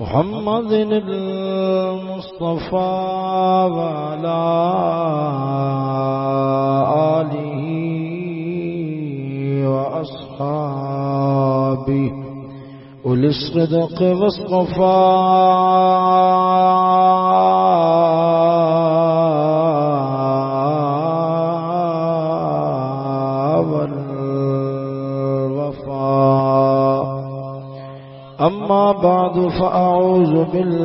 محمد المصطفى وعلى آله وأصحابه. أولي الصدق واصطفاه أما بعد فأعوذ بالله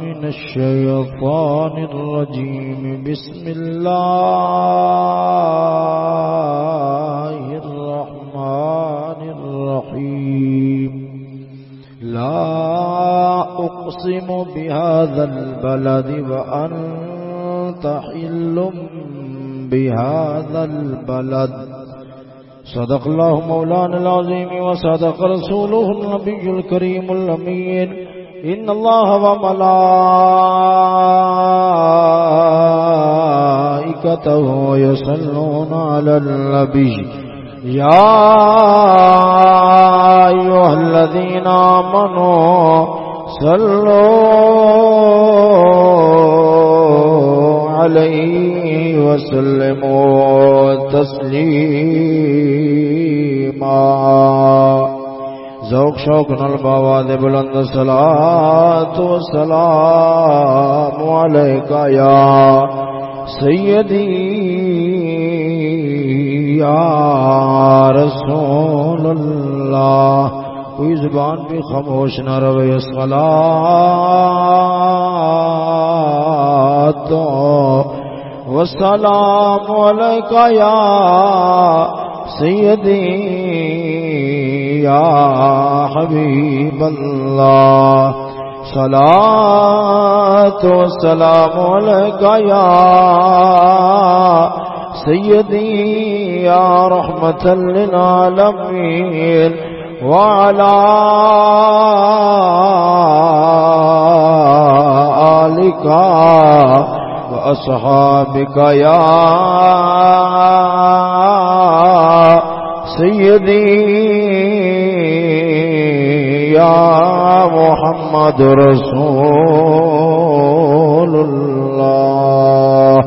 من الشيطان الرجيم. بسم الله الرحمن الرحيم. لا أقسم بهذا البلد وأنت حل بهذا البلد. صدق الله مولانا العظيم وصدق رسوله النبي الكريم الأمين. إن الله وملائكته يصلون على النبي. يا أيها الذين آمنوا صلوا عليه وسلموا تسليما ذوق شوق نل بابا دے بلند صلاة والسلام عليك يا سيدي يا رسول الله کوئی زبان بھی خاموش نہ رہے صلاة والسلام عليك يا سيدي يا حبيب الله. صلاة والسلام عليك يا سيدي يا رحمة للعالمين. وعلى آلك وأصحابك يا سيدي يا محمد رسول الله.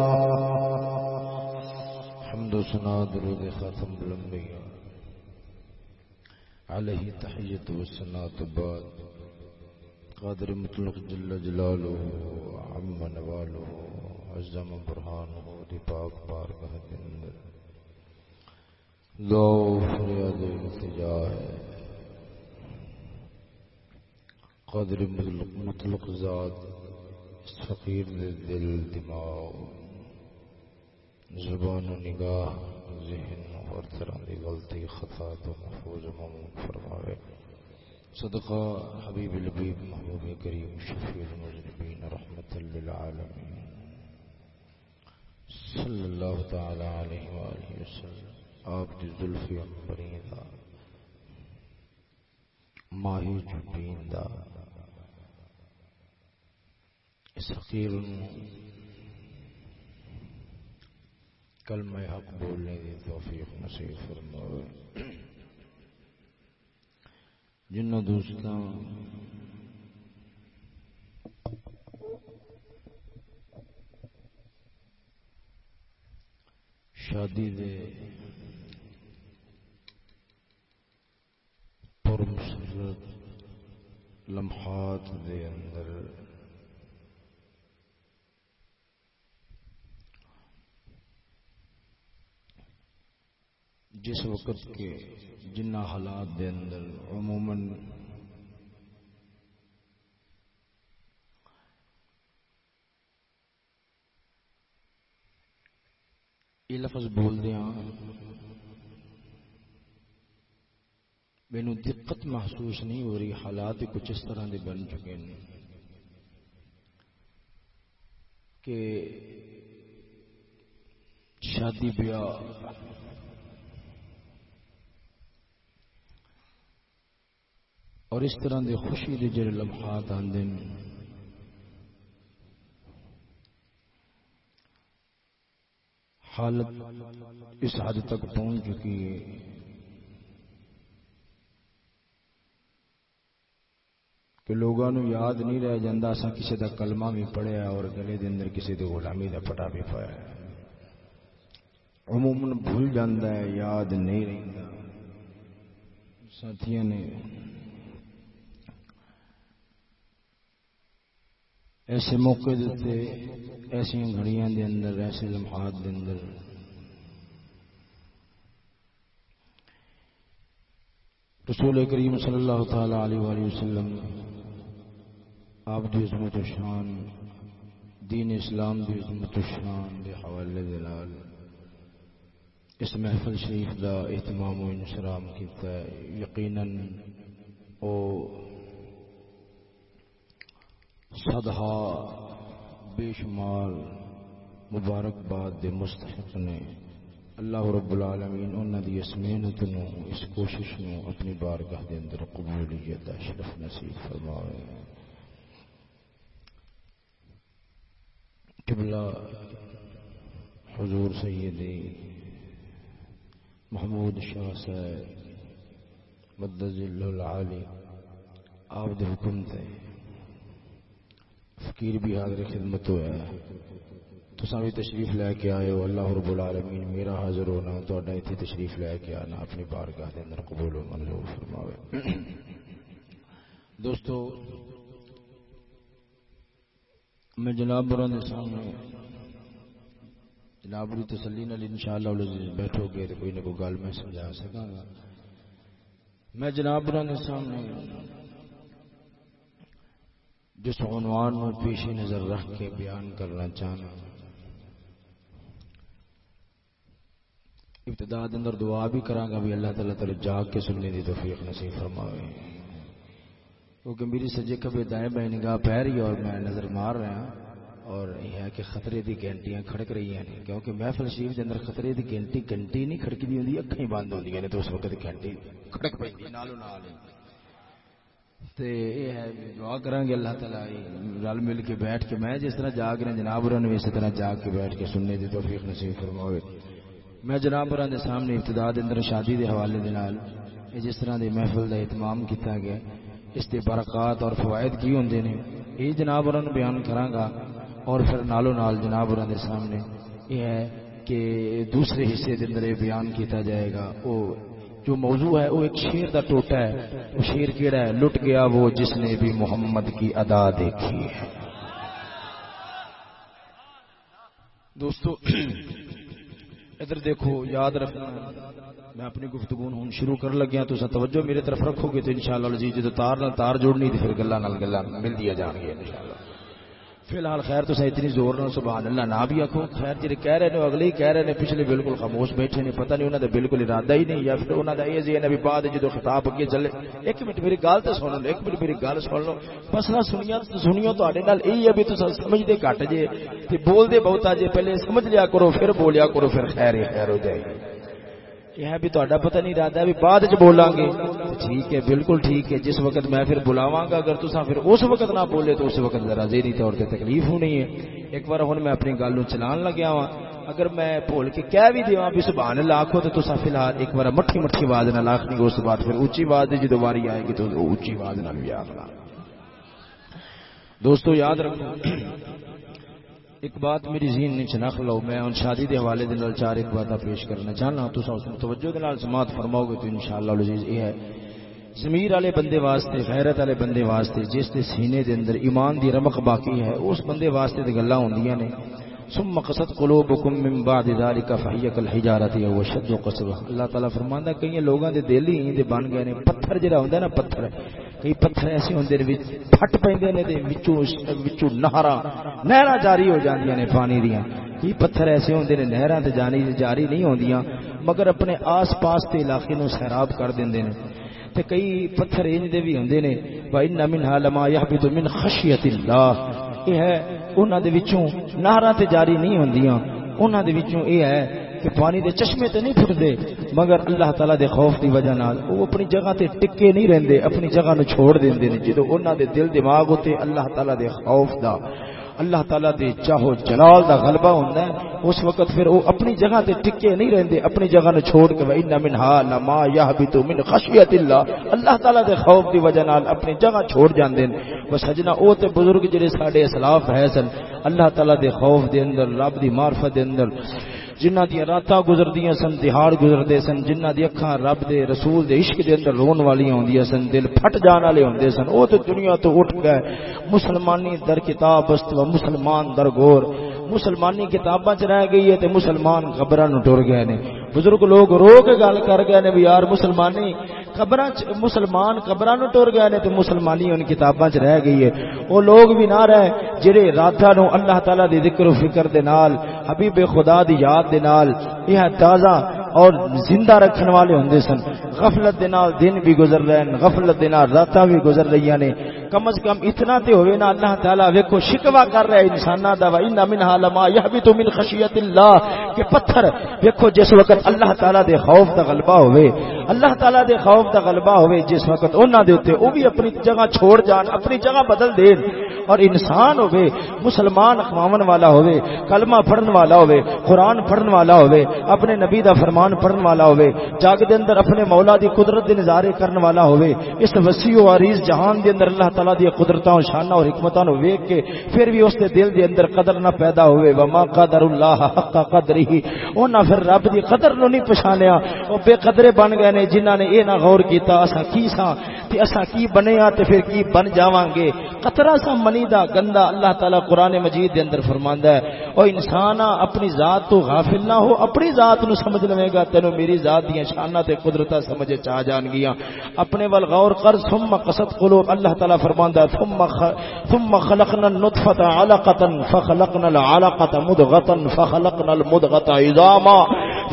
حمد سنا درود ختم الانبیاء علیہ تحیت و سنات بعد۔ قادر مطلق جل جلالہ عم نوالہ عزم برحانہ دی پاک بارگاہ دے اندر۔ دعا فریاد و التجا ہے۔ قادر مطلق, مطلق ذات اس فقیر دے دل دماغ زبان و نگاہ ذہن اور طرح کی غلطی، خطا تو محفوظ ممون فرماوے۔ صدقہ حبیب البیب محبوب کریم شفیع المذنبین رحمت للعالمین۔ صلی اللہ تعالی علیہ وآلہ وسلم۔ آپ دی ظلفی امبرین دا، ماہی جبین دا۔ اس حقیر کلمہ حق بولنے کی توفیق نصیب فرماوے۔ جنہ دوستاں شادی دے پرمسرت لمحات دے اندر جس وقت کے جنہ حالات دے اندر عموماً یہ لفظ بول دیا مینو دقت محسوس نہیں ہو رہی، حالات کچھ اس طرح کے بن چکے ہیں کہ شادی بیاہ اور اس طرح دے خوشی دے جڑے لمحات آتے ہیں۔ حالت اس حد تک پہنچ چکی ہے۔ کہ لوگوں یاد نہیں رہ جاتا اصا کسی کا کلمہ بھی پڑھیا اور گلے دے اندر کسی کی غلامی کا پٹا بھی پایا عموماً بھول جاتا ہے، یاد نہیں رہتا ساتھی نے ایسے موقع دیتے، ایسے گھڑیاں دے اندر، ایسے لمحات دے اندر۔ رسول کریم صلی اللہ تعالی علیہ وآلہ وسلم، آپ دی عظمت و شان، دین اسلام دی عظمت و شان دے حوالے دلال اس محفل شریف دا اہتمام و انشرام کیتا ہے۔ یقیناً او صدہا بے شمار مبارکباد دے مستحق نے اللہ رب العالمین انہوں دی اس محنت نو، اس کوشش نو اپنی بارگاہ دے اندر قبولیت اشرف نصیب فرمائے۔ قبلہ حضور سیدی محمود شاہ صاحب مدد العالی، آپ دے حکم تے فقیر بھی حاضر خدمت ہوا ہے تو بھی تشریف لے کے آئے ہو، اللہ رب العالمین، میرا حاضر ہونا تو اتنے تشریف لے کے آنا، اپنی بارگاہ کے اندر قبول و منظور فرماوے۔ دوستو، میں جناب بران سامنے جناب بری تسلی نال انشاءاللہ بیٹھو گے تو کوئی نہ کوئی گل میں سمجھا سکا گا۔ میں جناب بران سامنے جس عنوان میں پیشی نظر رکھ کے بیان کرنا چاہنا ابتدا اندر دعا بھی کرا گا بھی اللہ تعالیٰ تعالی جاگ کے سننے دی توفیق نصیب فرماوے۔ کیونکہ میری سجے کبھی دائیں بائیں نگاہ پہ رہی اور میں نظر مار رہا ہوں اور یہ ہے کہ خطرے دی گھنٹیاں کھڑک رہی ہیں۔ کیونکہ محفل شریف کے اندر خطرے دی گھنٹی گھنٹی نہیں کھڑکی ہوندی، اکھیں بند ہوندی ہیں تو اس وقت گھنٹی کھڑک پیندی نالو نال۔ تے یہ ہے دعا کریں گے اللہ تعالیٰ، رل مل کے بیٹھ کے میں جس طرح جاگ رہا جناب رہا اسی طرح جاگ کے بیٹھ کے سننے دی توفیق نصیب فرماوے۔ میں جناب دے سامنے ابتدا اندر شادی دے حوالے دے نال جس طرح دے محفل دا اہتمام کیتا گیا، اس دے برکات اور فوائد کی ہوندے نے، یہ جناب اور بیان کراں گا اور پھر نالو نال جناب اور دے سامنے یہ ہے کہ دوسرے حصے دے اندر بیان کیتا جائے گا او جو موضوع ہے وہ ایک شیر دا ٹوٹا ہے۔ وہ شیر کیڑا ہے؟ لٹ گیا وہ جس نے بھی محمد کی ادا دیکھی ہے۔ دوستو، ادھر دیکھو، یاد رکھنا۔ میں اپنی گفتگو ہوں، شروع کر لگیا تو توجہ میرے طرف رکھو گے تو انشاءاللہ جی جدو تار نہ تار جوڑنی تو پھر گلا گلا مل دیا جان گیا انشاءاللہ۔ فی الحال خیر تو اتنی زور نہ سبحان اللہ، نہ بھی آخو خیر جی کہہ رہے ہیں اگلے کہہ رہے ہیں پچھلے بالکل خاموش بیٹھے نے، پتہ نہیں انہوں نے بالکل ارادہ ہی نہیں، یا پھر انہوں نے یہ جی بھی بعد جدو خطاب اگے چلے۔ ایک منٹ میری گل تو سن لو، ایک منٹ میری گل سن لو۔ مسئلہ سنیا سنیو تے یہی ہے بھی تو سمجھتے گھٹ جے بولتے بہتا جے، پہلے سمجھ لیا کرو، پھر بولیا کرو، پھر خیر خیر ہو جائے گی۔ یہ ہے بھی تا پتہ نہیں رہتا بھی بعد چ بولاں گے۔ ٹھیک ہے، بالکل ٹھیک ہے، جس وقت میں پھر بلاواں گا، اگر تسا پھر اس وقت نہ بولے تو اس وقت ذرا ذہنی طور تے تکلیف ہونی ہے۔ ایک بار ہن میں اپنی گل چلان لگیا وا اگر میں بھول کے کہہ بھی دیواں بھی سبحان اللہ آکھو تو تسا فی الحال ایک بار مٹھی مٹھی آواز نہ لاکھنی اس بعد پھر اونچی آواز دی جدو واری آئے گی تو اونچی آواز نہ بھی آکھنا۔ دوستو، یاد رکھو ایک بات میری ذہن نے چنخ لو میں ان شادی دے حوالے دے نال چار ایک بات پیش کرنا چاہنا۔ تو اس توجہ دے نال سماعت فرماؤ گے تو انشاءاللہ العزیز یہ ہے۔ ضمیر والے بندے واسطے، غیرت والے بندے واسطے، جس دے سینے دے اندر ایمان دی رمق باقی ہے، اس بندے واسطے تے گلاں ہوندیاں نے۔ ثم قصد قلوبكم من بعد ذلك فهي كالحجاره او شد قسوه اللہ تعالی فرماندا کئی لوگاں دے دل ہی دے بن گئے نے، پتھر جڑا ہوندا نا، پتھر۔ کئی پتھر ایسے ہوندے نے وچ پھٹ پیندے نے تے وچوں وچوں نہراں نہراں جاری ہو جاندیاں نے پانی دیاں۔ کئی پتھر ایسے ہوندے نے نہراں تے جانی جاری نہیں ہوندیاں، مگر اپنے آس پاس تے علاقے نو سیراب کر دیندے نے۔ تے کئی پتھر انج دے بھی ہوندے نے وا ان منها لما يهبط من خشيه الله یہ ہے، انہاں دے وچوں نہراں تے جاری نہیں ہوندیاں۔ انہاں دے وچوں اے ہے کہ پانی دے چشمے تے نہیں پھٹدے، مگر اللہ تعالی دے خوف دی وجہ نال او اپنی جگہ تے ٹکے نہیں رہندے، اپنی جگہ نو چھوڑ دیندے نے۔ جدوں انہاں دے دل دماغ ہوتے اللہ تعالی دے خوف دا، اللہ تعالیٰ دے چاہو جلال دا غلبہ ہوندا ہے، اس وقت پھر وہ اپنی جگہ تے ٹکے نہیں رہندے، اپنی جگہ نو چھوڑ کے ان من ہا لما یحبت من خشیت اللہ اللہ تعالیٰ دے خوف دی وجہ نال اپنی جگہ چھوڑ جاندے نے۔ بس سجنا او تے بزرگ جڑے ساڈے اسلاف ہے سن، اللہ تعالیٰ دے خوف دے اندر، رب دی معرفت دے اندر جنہ دیا راتاں گزردیاں سن، دہاڑ گزردے سن، جنہ دی اکھاں رب دے، رسول دے، عشق دے اندر رون والی ہوندیاں سن، دل پھٹ جان والے ہوندے سن۔ او تو دنیا تو اٹھ گئے۔ مسلمانی در کتاب است و مسلمان در گور۔ مسلمانی کتاباں چ رہ گئی ہے تے مسلمان خبراں نو ٹر گئے نے۔ بزرگ لوگ رو کے گل کر گئے نے بھی یار، مسلمانی قبراں مسلمان قبراں نو ٹر گئے نے تے مسلمانی ان کتاباں چ رہ گئی ہے۔ او لوگ بھی نہ رہے، جڑے راتاں نو اللہ تعالی دی ذکر و فکر دے نال، حبیب خدا دی یاد دے نال یہ تازہ اور زندہ رکھن والے ہوندے سن۔ غفلت دے نال دن بھی گزر رہے ہیں، غفلت دے نال راتاں بھی گزر رہی نے۔ کم از کم اتنا تے ہوئے نا اللہ تعالی ویکھو شکوا کر رہا ہے انساناں دا و ان منها لما يهبط من خشیت اللہ کہ پتھر، ویکھو، جس وقت اللہ تعالی دے خوف دا غلبہ ہوئے، اللہ تعالی دے خوف دا غلبہ ہوئے، جس وقت انہاں دے اوتے او بھی اپنی جگہ چھوڑ جان، اپنی جگہ بدل دین، اور انسان ہوئے، مسلمان اخوامن والا ہوئے، کلمہ پڑھن والا ہوئے، قرآن پڑھن والا ہوئے، اپنے نبی دا فرمان پڑھن والا ہوئے، جاگ دے اندر اپنے مولا دی قدرت دے نظارے کرن والا ہوئے، اس وسیع و عریض جہان دے اندر اللہ تعالی دی قدرتاں، شاناں اور حکمتاں نو ویکھ کے پھر بھی اس دے دل دے اندر قدر نہ پیدا ہوئے۔ وما قدر اللہ حق قدرہ او پھر رب دی قدر نو نہیں پہچانیا۔ او بے قدرے بن گئے نے جنہاں نے اے نہ غور کیتا اسا کی سا تے اسا کی بنے ہاں تے پھر کی بن جاواں گے قطرہ سا منی دا گندا اللہ تعالی قرآن مجید دے اندر فرماندا ہے۔ او انسان اپنی ذات تو غافل نہ ہو، اپنی ذات نو سمجھ لوے گا، تینو میری ذات دیاں شاناں تے قدرتاں سمجھ چا جان گیاں۔ اپنے ول غور کر، ثم قصد قلوب، اللہ تعالی فرماندا ہے، ثم خ... ثم خلقنا النطفه علقه فخلقنا العلقه مضغه فخلقنا المضغه عظاما۔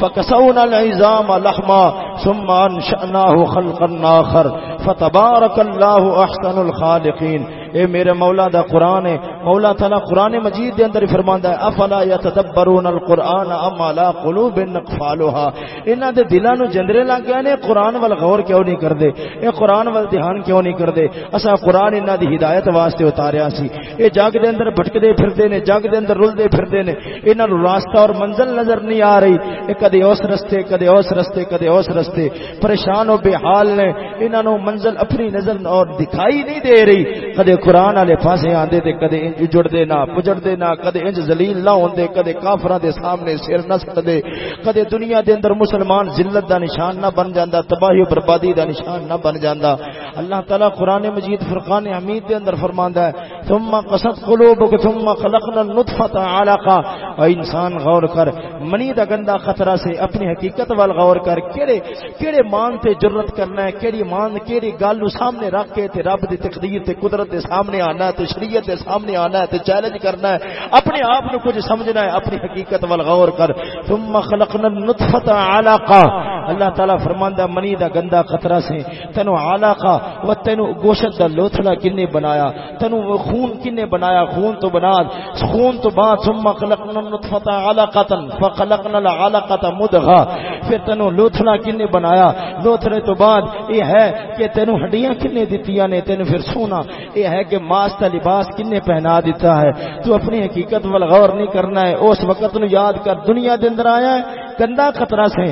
فكسونا العظام لحما ثم انشأناه خلقا آخر فتبارك الله احسن الخالقين اے میرے مولا دا قرآن ہے۔ مولا تعالی قرآن مجید دے اندر فرماندا ہے، افلا یتدبرون القرآن ام علی قلوب نقفالها انہاں دے دلاں نو جندرے لگ گئے نے، قرآن ول غور کیوں نہیں کردے؟ اے قرآن ول دھیان کیوں نہیں کردے؟ اسا قرآن انہاں دی ہدایت واسطے اتاریا سی۔ اے جگ دے اندر بھٹکدے پھردے نے، جگ دے اندر رلدے پھردے نے۔ انہاں نو راستہ اور منزل نظر نہیں آ رہی۔ اے کدے اس رستے، کدے اس رستے، کدے اس رستے۔ پریشان و بے حال نے انہاں نو منزل اپنی نظر اور دکھائی نہیں دے رہی۔ کدے قرآن والے پاسے آندے تے کدے انج اجڑدے نہ پجڑدے نہ، کدے انج ذلیل نہ ہوندے، کدے کافراں دے سامنے سر نہ سٹدے، کدے دنیا دے اندر مسلمان ذلت دا نشان نہ بن جاندا، تباہی و بربادی دا نشان نہ بن جاندا۔ اللہ تعالی قرآن مجید فرقان حمید دے اندر فرماندا ہے ثم قصد قلوبک ثم خلقنا النطفه علقه اے انسان، غور کر۔ منی دا گندا خطرہ سے اپنی حقیقت وال غور کر۔ کیڑے کیڑے مان تے جرت کرنا ہے؟ کیڑی مان، کیڑی گل نو سامنے رکھ کے تے رب دی تقدیر تے قدرت دے سامنے آنا ہے، تے شریعت دے سامنے آنا ہے، تے چیلنج کرنا ہے۔ اپنے آپ نو کچھ سمجھنا ہے، اپنی حقیقت وال غور کر۔ ثم خلقنا النطفه علقه اللہ تعالی فرماندا منی دا گندا خطرہ سے تینو علقہ و تینو گوشت دا لوتھڑا کنے بنایا۔ تینو خون کنے بنایا؟ خون تو بنا خون تو بعد، ثم خلقنا النطفه علقه فخلقنا العلقه مدغه پھر تینو لوتھڑا کنے بنایا؟ لوتھڑے تو بعد یہ ہے کہ تینو ہڈیاں کنے دتیاں نے تینو پھر سونا۔ یہ ہے کہ ماس کا لباس کنے پہنا دیتا ہے۔ تو اپنی حقیقت وال غور نہیں کرنا ہے۔ اس وقت نو یاد کر، دنیا دے اندر آیا ہے۔ گندا خطرہ سے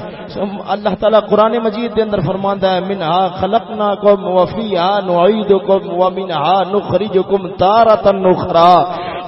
اللہ تعالیٰ قرآن مجید دے اندر فرماندا ہے منها خلقناکم وفیها نعیدکم ومنها نخرجکم تارتا نخرا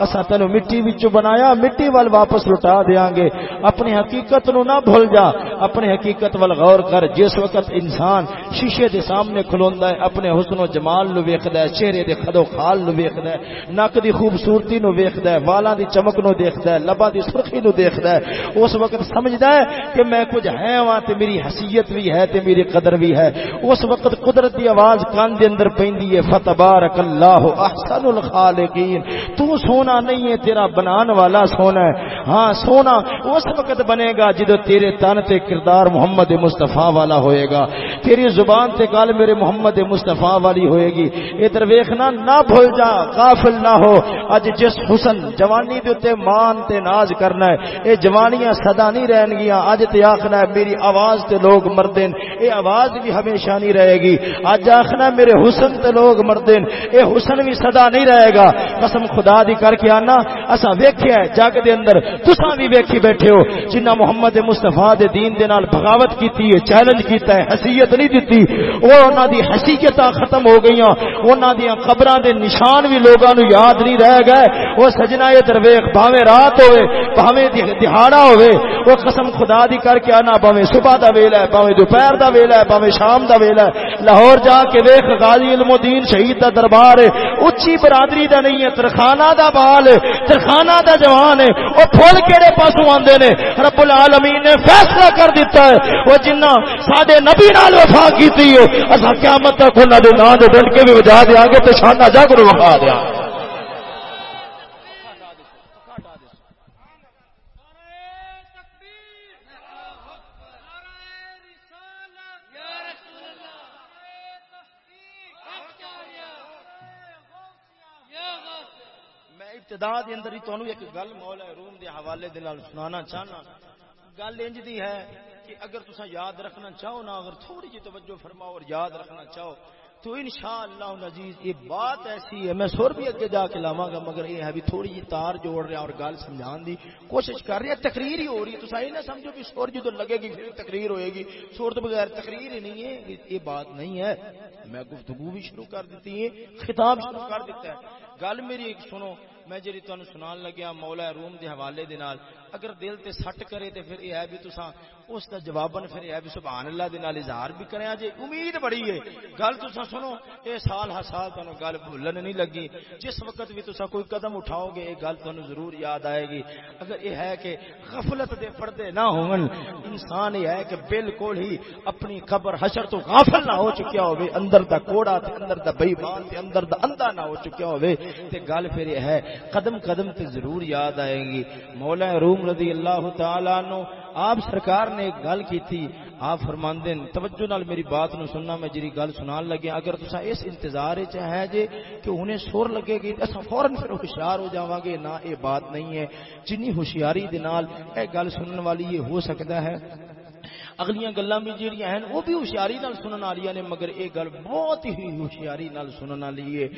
اسا تینو مٹی وچوں بنایا، مٹی وال واپس لٹا دیاں گے۔ اپنی حقیقت نو نہ بھول جا، اپنی حقیقت وال غور کر۔ جس وقت انسان شیشے دے سامنے کھلوندا ہے، اپنے حسن و جمال نو ویکھدا ہے، چہرے دے خد و خال نو ویکھدا ہے، نک دی خوبصورتی نو ویکھدا ہے، والاں دی چمک نو دیکھدا ہے، لباں دی سرخی نو دیکھدا ہے۔ اس وقت سمجھدا ہے کہ میں کچھ ہے وہاں تے میری حیثیت بھی ہے تے میری قدر بھی ہے۔ اس وقت قدرت دی آواز کان دے اندر پیندی ہے فتبارک اللہ احسن الخالقین تو سونا سونا نہیں ہے، تیرا بنان والا سونا ہے۔ ہاں سونا اس وقت بنے گا جدو تیرے تن تے کردار محمد مصطفیٰ والا ہوئے گا۔ تیری زبان تے گل میرے محمد مصطفیٰ والی ہوئے گی۔ ادھر ویخنا نہ بھول جا، غافل نہ ہو۔ اج جس حسن جوانی دے تے مان تے ناز کرنا ہے، اے جوانیاں صدا نہیں رہن گیاں۔ اج تے آخنا ہے، میری آواز تے لوگ مردین۔ اے آواز بھی ہمیشہ نہیں رہے گی۔ اج آخنا میرے حسن تے لوگ مردین۔ اے حسن بھی صدا نہیں رہے گا۔ قسم خدا دی کر کر کے آنا اسا ویکھیا ہے، جگ دے اندر۔ تساں بھی ویکھی بیٹھے ہو۔ جنہ محمد مصطفی دے دین دے نال بغاوت کیتی ہے، چیلنج کیتا ہے، حیثیت نہیں دتی، وہ انہاں دی حیثیتاں ختم ہو گئیاں۔ انہاں دی قبراں دے نشان بھی لوگاں نو یاد نہیں رہ گئے۔ وہ سجنا اے درویش بھاویں رات ہوے بھاویں دہاڑا ہوے وہ قسم خدا دی کر کے آنا، بھاویں صبح دا ویلا ہے، بھاویں دوپہر دا ویلا ہے، بھاویں شام دا ویلا ہے۔ لاہور جا کے ویکھ، غازی علم الدین شہید دا دربار ہے۔ اچھی برادری دا نہیں ہے، ترخانہ دا بال ہے، ترخانہ دا جوان ہے، وہ پھول کہڑے پاسوں آندے نے۔ رب العالمین نے فیصلہ کر دیتا ہے، وہ جنہ ساڈے نبی نال وفا کیتی ہے اسا قیامت تک انہاں دے نام دے ڈنڈ کے بھی وجا دیا گے تے شانہ جگ نو وکھا دیا ابتدا دے اندر ہی تانوں ایک گل مولا روم دے حوالے دے نال سنانا چاہنا۔ گل انج دی ہے کہ اگر تسا یاد رکھنا چاہو نا، اگر تھوڑی جی توجہ فرماؤ اور یاد رکھنا چاہو، تو انشاءاللہ العزیز یہ بات ایسی ہے، میں سور بھی اگے جا کے لاواں گا، مگر یہ ہے بھی تھوڑی جی تار جوڑ رہا اور گل سمجھان دی کوشش کر رہا تقریر ہی ہو رہی ہے تو صحیح نہ سمجھو کہ سور جی تو لگے گی پھر تقریر ہوئے گی۔ سور تو بغیر تقریر ہی نہیں ہے یہ بات نہیں ہے۔ میں گفتگو بھی شروع کر دیتی ہے، خطاب شروع کر دیتا ہے۔ گل میری ایک سنو میں جی تمہیں سنان لگیا مولا روم دے حوالے دے نال اگر دل تے سٹ کرے تے پھر یہ ہے بھی تساں اس دا جوابن پھر یہ ہے بھی سبحان اللہ دے نال اظہار بھی کرے جے امید بڑی ہے۔ گل تساں سنو، اے سال ہر سال تانوں گل بھولن نہیں لگی۔ جس وقت بھی تساں کوئی قدم اٹھاؤ گے، اے گل تانوں ضرور یاد آئے گی۔ اگر یہ ہے کہ غفلت دے پردے نہ ہون، انسان یہ ہے کہ بالکل ہی اپنی قبر حشر تو غافل نہ ہو چکیا ہوے اندر دا کوڑا تے اندر دا بے ایمان تے اندر دا اندھا نہ ہو چکیا ہوے تے گل پھر یہ ہے، قدم قدم تے ضرور یاد آئے گی۔ مولا روم رضی اللہ تعالی نو آپ سرکار نے ایک گل کی تھی، آپ فرماندے توجہ نال میری بات نو سننا، میں جری گل سنان لگیا اگر تسا اس انتظار وچ ہے جے کہ انہیں سور لگے گی اسا فورن پھر ہوشیار ہو جاواں گے، نہ اے بات نہیں ہے۔ جنی ہوشیاری دے نال اے گل سنن والی یہ ہو سکتا ہے۔ اگلیاں گلاں بھی جڑیاں ہیں، وہ بھی ہوشیاری نال سنن والیاں نے مگر اے گل بہت ہی ہوشیاری نال سنن والی ہے۔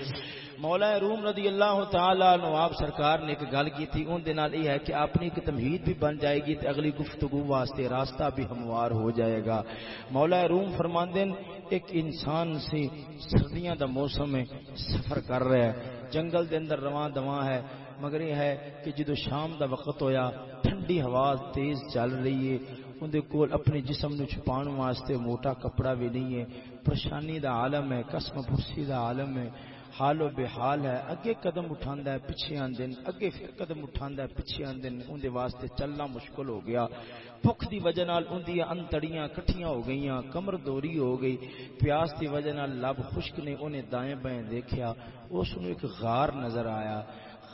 مولا روم رضی اللہ تعالی عنہ، آپ سرکار نے ایک گل کی تھی ان دے نال یہ ہے کہ اپنی ایک تمہید بھی بن جائے گی تے اگلی گفتگو واسطے راستہ بھی ہموار ہو جائے گا۔ مولا روم فرماندے ایک انسان سے سردیاں دا موسم ہے، سفر کر رہا ہے، جنگل دے اندر رواں دواں ہے۔ مگر یہ ہے کہ جدو شام دا وقت ہویا، ٹھنڈی ہوا تیز چل رہی ہے۔ اندر کول اپنے جسم نو چھپان واسطے موٹا کپڑا بھی نہیں ہے۔ پریشانی دا عالم ہے، قسم پرسی دا عالم ہے۔ حال و بے حال ہے۔ اگے قدم اٹھاندا ہے، پیچھے آندے اگے پھر قدم اٹھاندا ہے، پیچھے آندے اون دے واسطے چلنا مشکل ہو گیا۔ بھوک دی وجہ نال اون دی انتڑیاں کٹھیاں ہو گئیاں، کمر دوری ہو گئی۔ پیاس دی وجہ نال لب خشک نے اونے دائیں بائیں دیکھیا۔ اس نو ایک غار نظر آیا۔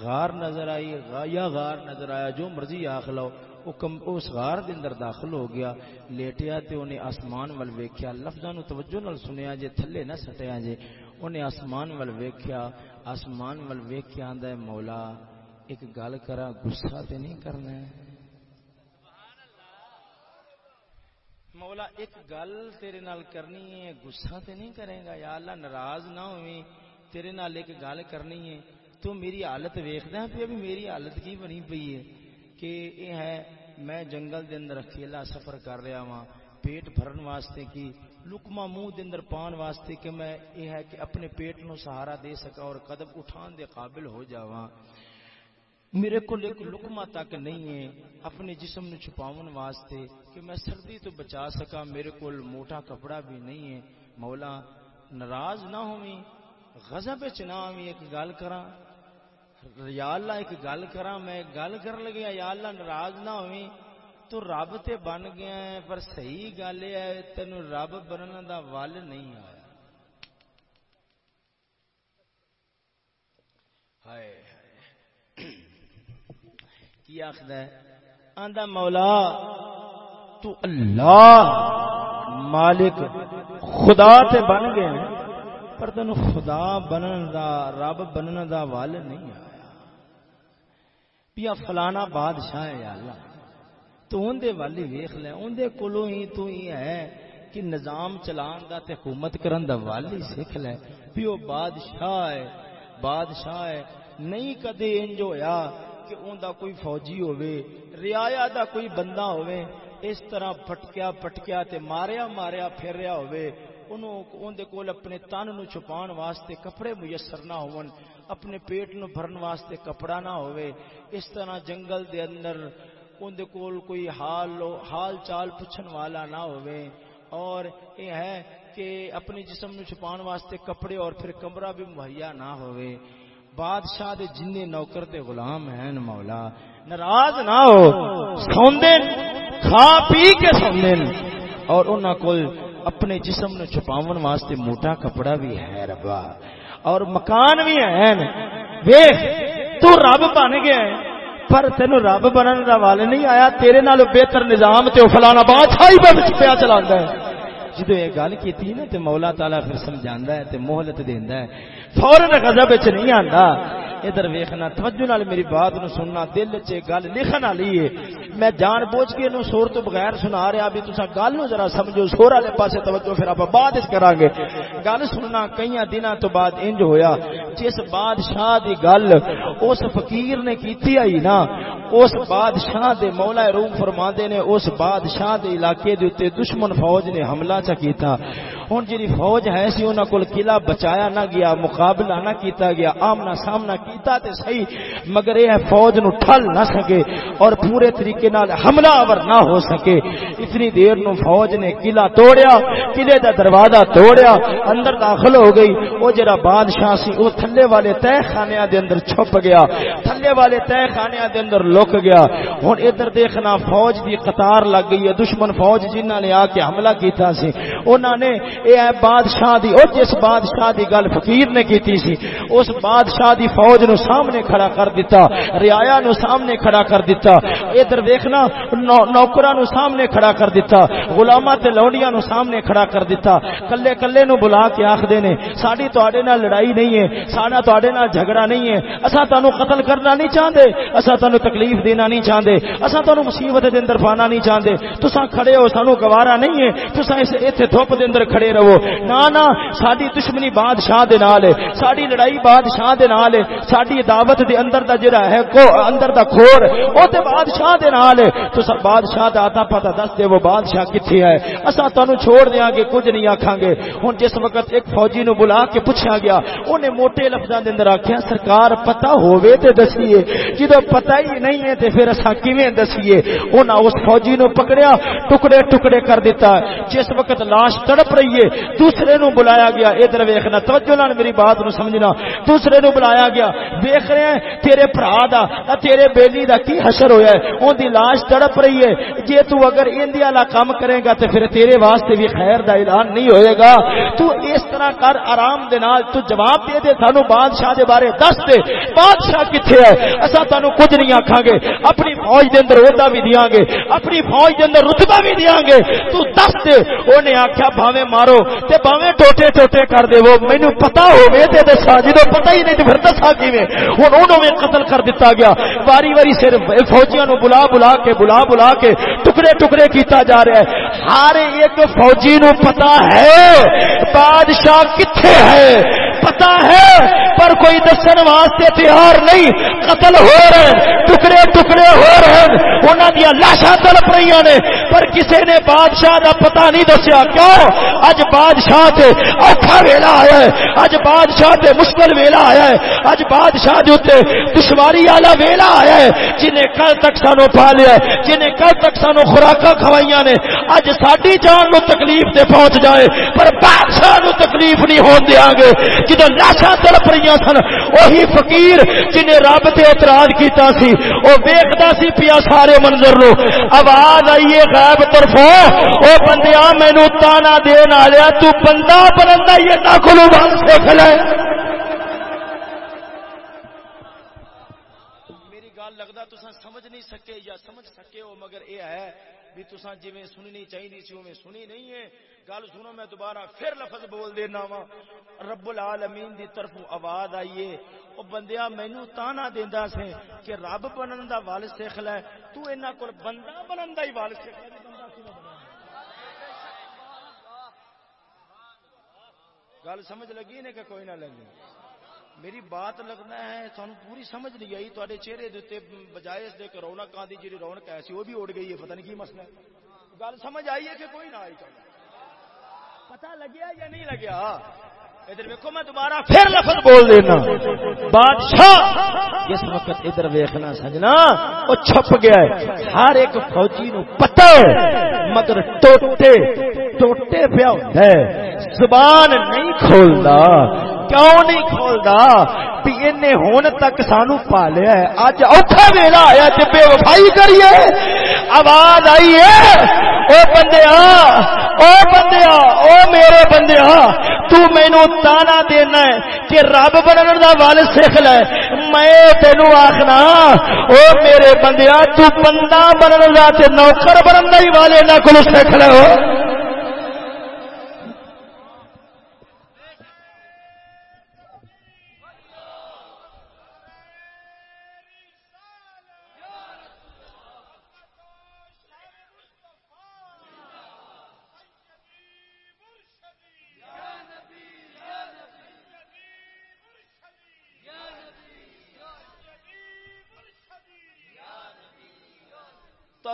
غار نظر آئی غا یا غار نظر آیا، جو مرضی آخ لو اس غار دے اندر داخل ہو گیا، لیٹیا تے انہیں آسمان ول ویکھیا، لفظاں نو توجہ نال سنیا جے، تھلے نہ سٹیا جے، انہیں آسمان ول ویکھیا، آسمان ول ویکھ کے آندا ہے، مولا ایک گل کرا، غصہ تے نہیں کرنا ہے۔ مولا ایک گل تیرے نال کرنی ہے، غصہ تے نہیں کرے گا، یا اللہ ناراض نہ ہوئیں تیرے نال ایک گل کرنی ہے۔ تو میری حالت ویکھدا ہے پہ ابھی میری حالت کی بنی پئی ہے؟ کہ یہ ہے، میں جنگل دے اندر اکیلا سفر کر رہا ہاں پیٹ بھرن واسطے کی، لکما منہ دے اندر پان واسطے کہ میں یہ ہے کہ اپنے پیٹ نو سہارا دے سکا اور قدم اٹھان دے قابل ہو جاواں۔ میرے کو ایک لکما تک نہیں ہے، اپنے جسم نو چھپاون واسطے کہ میں سردی تو بچا سکا، میرے کو موٹا کپڑا بھی نہیں ہے۔ مولا، ناراض نہ ہوئی غضب چ نہ ہوئی ایک گل کراں۔ یا اللہ ایک گل کرا میں گل کر لگیا، یا اللہ ناراض نہ ہوئی۔ تو رب تے بن گیا ہے، پر صحیح گل یہ ہے تین رب بننے دا ول نہیں آیا۔ ہائے، کی آخد ہے؟ آندا مولا، تو اللہ مالک خدا تے بن گئے پر تین خدا بنن دا، رب بننے دا ول نہیں آیا۔ پیا فلانا بادشاہ ہے اللہ۔ تو اندے والی ویخ لے اندے کولو ہی تو ہی ہے کہ نظام چلان دا تے حکومت کرن دا والی سکھ لے۔ پیو بادشاہ ہے بادشاہ ہے۔ نہیں کدے انج ہویا کہ اوندا کوئی فوجی ہوئے ریایا دا کوئی بندہ ہوئے اس طرح پٹکیا پٹکیا تے ماریا ماریا پھر رہا ہوئے انہوں اندے کول اپنے تن نو چھپان واسطے کپڑے میسر نہ ہون۔ اپنے پیٹ نو بھرن واسطے کپڑا نہ ہوئے اس طرح جنگل دے اندر اندے کول کوئی حال حال چال پوچھن والا نہ ہوئے اور یہ ہے کہ اپنے جسم نو چھپان واسطے کپڑے اور پھر کمرہ بھی مہیا نہ ہوئے بادشاہ دے جن نوکر دے غلام ہیں مولا۔ ناراض نہ ہو سوندے کھا پی کے سوندے اور انہاں کول اپنے جسم نو چھپاون واسطے موٹا کپڑا بھی ہے ربا۔ اور مکان بھی ہیں ویخ، تو رب بن گیا ہے۔ پر تین رب بننے کا وال نہیں آیا، تیرے نال بہتر نظام تے فلانا بادشاہ ہی پیا چلا ہے۔ جدو یہ گل کی نا، تے مولا تالا پھر سمجھا ہے تے مہلت دینا ہے۔ فورن غضب نہیں آتا ادھر ویکھنا توجہ نال میری بات نو سننا، دل چ گل لکھن والی ہے میں جان بوجھ کے نو سور تو بغیر سنا رہا بھی تسا گل نو ذرا سمجھو، سور والے پاسے توجہ پھر اپا بعد وچ کران گے۔ گل سننا کئی دناں تو بعد انج ہویا، جس بادشاہ دی گل اس فقیر نے کیتی آئی نا، اس بادشاہ دے مولا روم فرماندے نے، اس بادشاہ دے علاقے دے اوتے دشمن فوج نے حملہ چا کیتا۔ ہن جڑی فوج ہے سی، انہاں کول قلعہ بچایا نہ گیا، مقابلہ نہ کیتا گیا، آمنا سامنا کیتا تے صحیح، مگر یہ فوج نو ٹھل نہ سکے اور پورے طریقے نال حملہ آور نہ ہو سکے۔ اتنی دیر نو فوج نے قلعہ توڑیا، قلعے دا دروازہ توڑیا، اندر داخل ہو گئی۔ او جڑا بادشاہ سی، او تھلے والے تہ خانیاں دے اندر چھپ گیا، تھلے والے تہ خانیاں دے اندر لک گیا۔ ہن ادھر دیکھنا فوج دی قطار لگ گئی ہے، دشمن فوج جنہاں نے آ کے حملہ کیتا سی، انہاں نے اے بادشاہ دی، او جس بادشاہ دی گل فقیر نے کیتی سی، اس بادشاہ دی فوج نو سامنے کھڑا کر دیتا رعایا نو سامنے کھڑا کر دیتا ادھر دیکھنا نوکراں نو سامنے کھڑا کر دیتا غلاماں تے لونڈیاں نو سامنے کھڑا کر دیتا کلے کلے نو بلا کے آکھدے نے، ساڈی تواڈے نال لڑائی نہیں ہے، ساڈا تواڈے نال جھگڑا نہیں ہے، اساں تانوں قتل کرنا نہیں چاہندے، اساں تانوں تکلیف دینا نہیں چاہندے، اساں تانوں مصیبت دے اندر پانا نہیں چاہندے، تساں کھڑے ہو سانو گوارا نہیں ہے، تساں اس، ایتھے دھوپ دے اندر کھڑے رہو۔ نا نا ساڈی دشمنی بادشاہ دے نال ہے۔ ساڈی لڑائی بادشاہ دے نال ہے۔ ساڈی دعوت دے اندر دا جڑا ہے، کو اندر دا کھور، او تے بادشاہ دے نال ہے۔ تو سب بادشاہ دا آتا پتہ دس دے وہ بادشاہ کتھے ہے۔ اساں تانوں چھوڑ دیاں گے، کچھ نہیں آکھاں گے۔ ہن جس وقت ایک فوجی نو بلا کے پوچھا گیا، اونے موٹے لفظاں دے اندر آکھیا، سرکار، پتہ ہووے تے دسیے۔ جدو پتہ ہی نہیں ہے تے پھر اساں کیویں دسیے؟ انہاں اس فوجی نو پکڑیا، ٹکڑے ٹکڑے کر دیتا۔ جس وقت لاش تڑپ رہی ہے دوسرے نو بلایا گیا۔ ادھر ویکھنا توجہ نال میری بات نو سمجھنا۔ دوسرے نو بلایا گیا۔ ویکھ رہے ہیں، تیرے بھرا دا تیرے بیلی دا کی حشر ہویا ہے؟ اون دی لاش تڑپ رہی ہے۔ جے تو اگر ایندی والا کام کرے گا تے پھر تیرے واسطے بھی خیر دا اعلان نہیں ہوئے گا۔ تو اس طرح کر، آرام دے نال تو جواب دے دے۔ سانو بادشاہ دے بارے دس دے۔ بادشاہ کتھے ہے؟ اسا تانو کچھ نہیں آکھاں گے۔ اپنی فوج دے اندر عہدہ بھی دیاں گے۔ اپنی فوج دے اندر رتبہ بھی دیاں گے۔ تو دس دے۔ اونے آکھیا، بھاویں مارو تے بھاویں ٹوٹے ٹوٹے کر دے وہ مینوں پتہ ہوے تے دسا جدوں پتہ ہی نہیں تے پھر دسا کیویں ہن انہوں میں قتل کر دیتا گیا واری واری سر فوجیاں نو بلا بلا کے بلا بلا کے ٹکڑے ٹکڑے کیتا جا رہا ہے ہر ایک فوجی نو پتا ہے بادشاہ کتھے ہے پتا ہے، پر کوئی دسن واسطے تیار نہیں۔ قتل ہو رہے ٹکڑے ٹکڑے ہو رہے ہیں۔ انہوں دیا لاشاں تڑپ رہی نے۔ پر کسی نے بادشاہ کا پتا نہیں دسیا کیوں؟ اج بادشاہ تے اوکھا ویلا آیا ہے۔ اج بادشاہ تے مشکل ویلا آیا ہے۔ اج بادشاہ دے اوتے دشواری والا ویلا آیا ہے۔ جنہیں کل تک سانو پالیا ہے، جنہیں کل تک سانو خوراکاں کھوائیاں نے۔ اج ساڈی جان نو تکلیف تے پہنچ جائے، پر بادشاہ نو تکلیف نہیں ہون دیاں گے۔ جدو لاشاں تڑپ رہی سن وہی فقیر جنہیں رب تے اعتراض کیتا سی وہ ویکھدا سی پیا سارے منظر نو، آواز آئیے غیب طرفوں، او بندیا مینوں تانا دین آیا تو بندہ بلندا یہ ناکلو بال سیکھ لے میری گل لگدا تساں سمجھ نہیں سکے یا سمجھ سکے ہو، مگر یہ ہے بھی تسا جی سننی چاہیے سی اویں سنی نہیں ہے۔ گل سنو، میں دوبارہ پھر لفظ بول دینا وا رب العالمین دی طرف آواز آئیے او بندیا مینو تانا دیندا سے کہ رب بنن دا ول سیکھ لے۔ تو انہاں کول بندہ بنن دا ہی ول سیکھ لے گل سمجھ لگی نے کہ کوئی نہ لگی؟ میری بات لگنا ہے سانو پوری سمجھ نہیں آئی۔ تے چہرے دے بجائے اس دے کہ رونق آدھی جی رونق ایسی وہ بھی اڑ گئی ہے، پتہ نہیں کی مسئلہ گل سمجھ آئی ہے کہ کوئی نہ آئی چاہیے پتا لگیا یا نہیں لگیا؟ ادھر ویکو میں دوبارہ پھر لفظ بول دینا۔ بادشاہ جس وقت ادھر ویخنا سجنا، وہ چھپ گیا ہے۔ ہر ایک فوجی نو پتا ہے، مگر ٹوٹے ٹوٹے پیا ہوتا ہے۔ زبان نہیں کھولتا کیوں نہیں کھولتا بھی انہیں ہون تک سانو پالیا ہے۔ اج اوکھا ویلا آیا جی بے وفائی کریے۔ آواز آئی ہے۔ او بندیا او بندیا او میرے بندیا تو مینو تانا دینا ہے کہ رب بننے دا ول سیکھ لے۔ میں تینو آخنا، او میرے بندیا تو بندہ بننے دا تے نوکر بننے والے نہ کلو سیکھ لے۔ ہو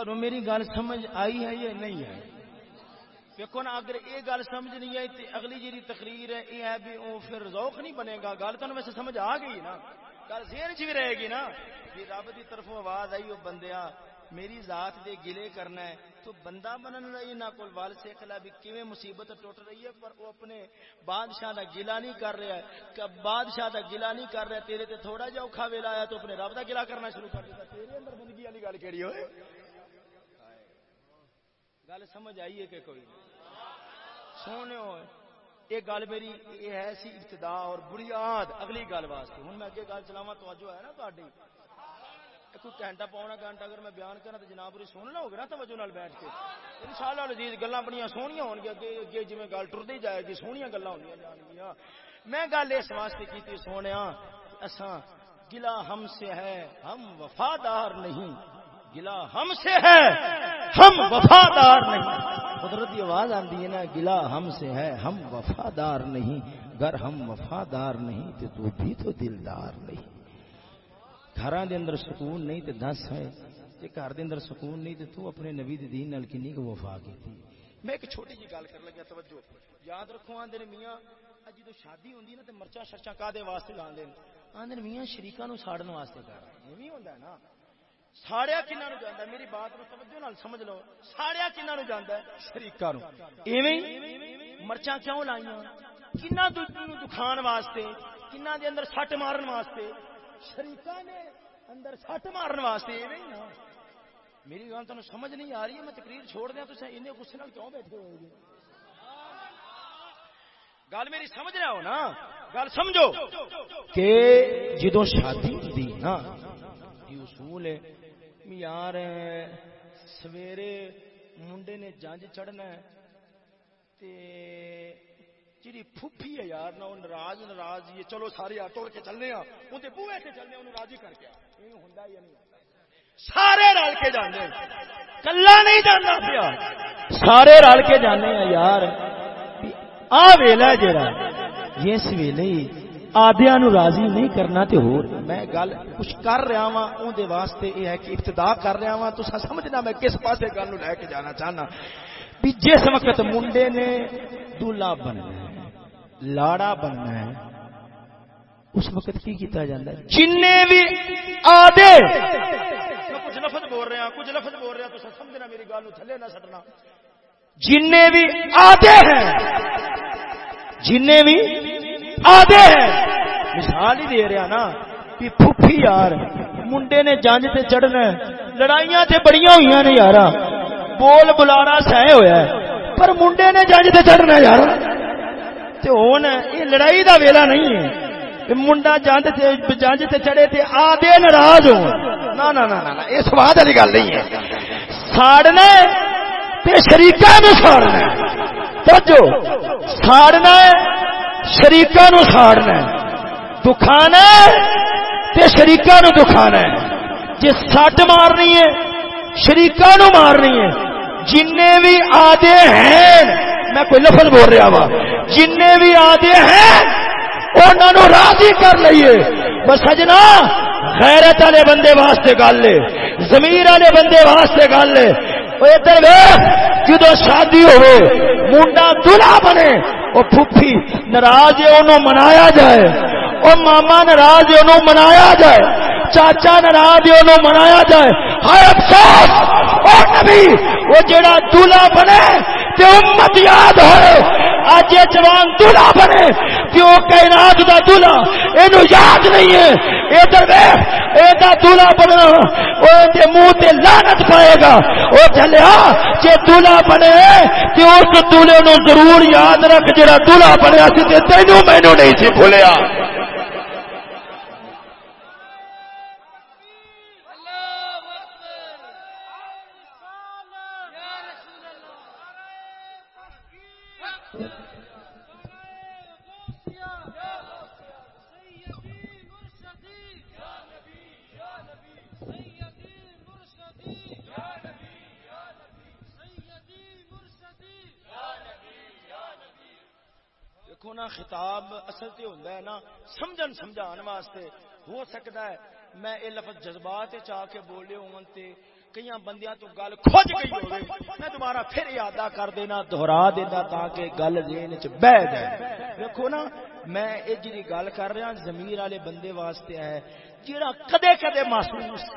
تو میری گل سمجھ آئی ہے یا نہیں ہے؟ دیکھو نا، اگر یہ گل سمجھ نہیں آئی تو اگلی جی تقریر ہے یہ ہے بھی وہ پھر ذوق نہیں بنے گا۔ گل تمہیں ویسے سمجھ آ گئی نا۔ گل ذہن چ بھی رہے گی نا۔ جی رب کی طرف آواز آئی وہ بندیا، میری ذات دے گلے کرنا ہے۔ تو بندہ بنن لئی نہ کول وال سیکھ لا بھی کیویں مصیبت ٹوٹ رہی ہے، پر وہ اپنے بادشاہ دا گلا نہیں کر رہا ہے۔ کہ بادشاہ دا گلا نہیں کر رہا تیرے تے تھوڑا جا اوکھا ویلا آیا تو اپنے رب دا گلا کرنا شروع کر دیتا۔ تیرے اندر بندگی والی گل کیڑی ہوئے؟ گل سمجھ آئی ہے کہ کوئی سونے یہ گل میری یہ ہے سی ابتدا اور بنیاد اگلی گل واسطے۔ ہوں میں اگے گل چلاوا توجہ ہے نا تاری کوئی گھنٹہ پونا گھنٹہ اگر میں بیان کرنا تو جناب پوری سن لو گے نا توجہ نال بیٹھ کے۔ ان شاء اللہ لذیذ گلا بڑی سوہنیاں ہون گیا اگے اگے جی گل ٹرتی جائے گی سوہنیاں گلا ہونی جان گیا میں گل اس واسطے کی سونے اساں گلا ہم سے ہے، ہم وفادار نہیں۔ گلا ہم سے ہے۔ ہم وفادار نہیں۔ قدرتی آواز آتی ہے نا گلا ہم سے ہے، ہم وفادار نہیں۔ گر ہم وفادار نہیں تو تو بھی تو دلدار نہیں۔ گھر دے اندر سکون نہیں تو دس ہے۔ جی گھر دے اندر سکون نہیں تو تو اپنے نبی دین نال کنی کو وفا کی تھی میں ایک چھوٹی جی گل کر لگا، توجہ۔ یاد رکھو آدھے میاں جدو شادی ہوندی نا تو مرچا شرچا کا دے واسطے لاندے آدھے میاں شریکا نو ساڑن واسطے کر رہے ہیں نا۔ ساڑیا کنا نو جانا میری بات نو توجہ نال سمجھ لو ساڑیا کنا نو جانا شریکا نو ایویں مرچا کیوں لائیاں کنا دکھان واسطے کنا دے اندر سٹ مارن واسطے شریکا نے اندر سٹ مارن واسطے ایویں نا میری گل تمہیں سمجھ نہیں آ رہی ہے میں تقریر چھوڑ دیا تو ان غصے نال کیوں بیٹھے ہوئے گے گل میری سمجھ رہا ہو نا گل سمجھو کہ جدو شادی دی نا یہ اصول ہے یار سویرے منڈے نے جنج چڑھنا تے جی پھوپھی ہے یار نہ ناراض ناراض یہ چلو سارے یار توڑ کے چلنے ہاں اندر بوے سے چلنے انہوں راضی کر کے سارے رل کے جانے کلا نہیں جانا پیا سارے رل کے جانے ہیں یار آ ویلا جڑا جس ویلے آدیا نو راضی نہیں کرنا تے ہور میں گل کچھ کر رہا وا اون دے واسطے یہ ہے کہ ابتدا کر رہا وا تو سمجھنا میں کس پاسے گل نو لے کے جانا چاہنا۔ بھی جس وقت منڈے نے دلہا بننا ہے لاڑا بننا ہے اس وقت کی کیتا جاتا ہے؟ جن بھی آدھے۔ کچھ لفظ بول رہا کچھ لفظ بول رہا تو سمجھنا میری گل نو تھلے نہ سٹنا۔ جن بھی آدھے ہیں۔ جن بھی آدھے ہیں۔ مثال ہی دے رہا نا کہ پھوپھی یار، منڈے نے جنج تے چڑھنا لڑائیاں تے بڑیاں ہوئی نے یار بول بلانا سہ ہویا ہے۔ پر منڈے نے جنج تے چڑھنا یار۔ تے ہن یہ لڑائی دا ویلا نہیں ہے۔ منڈا جانج تے جانج تے چڑھے تے آدھے ناراض ہو۔ نا نا نا نا یہ سواد والی گل نہیں ہے۔ ساڑنا تے شریکا نو ساڑنا توجہ، ساڑنا شریکا نو ساڑنا دکھانا تے شریکا نو دکھانا جی سٹ مارنی ہے شریکا نو مارنی ہے۔ جن بھی آدھے ہیں، میں کوئی لفظ بول رہا وا۔ جن بھی آدھے ہیں انہوں راضی کر لیے بس سجنا، غیرت والے بندے واسطے گل ہے۔ زمین والے بندے واسطے گل ہے۔ ادھر جدو شادی ہوئے منڈا دلہا بنے وہ پھوپھی ناراض انہوں منایا جائے وہ ماما ناراض انہوں منایا جائے چاچا ناراض انہوں منایا جائے ہائے افسوس او نبی وہ جڑا دلہا بنے تے امت یاد ہوئے اج یہ جوان دلہا بنے کیوں کائنات دا دلہا اینو یاد نہیں ہے۔ اے ویکھ اے دا دلہا بننا، او دے منہ تے لعنت پائے گا۔ او جھلیا، جے دلہا بنے، تے اس دلہے نو ضرور یاد رکھ، جڑا دلہا بنیا سی، تے تینو مینوں نہیں سی بھولیا۔ دیکھو نا خطاب اصل تے ہوندا ہے نا سمجھن سمجھان واسطے ہو سکتا ہے میں اے لفظ جذبات چاہ کے بولے ہون تے کئی بندیاں تو گل کھج گئی ہوے میں دوبارہ پھر یادا کر دینا دہرا دینا تاکہ گل ذہن وچ بیٹھ جائے دیکھو نا میں اے جڑی گل کر رہا ضمیر والے بندے واسطے ہے جڑا کدے کدے محسوس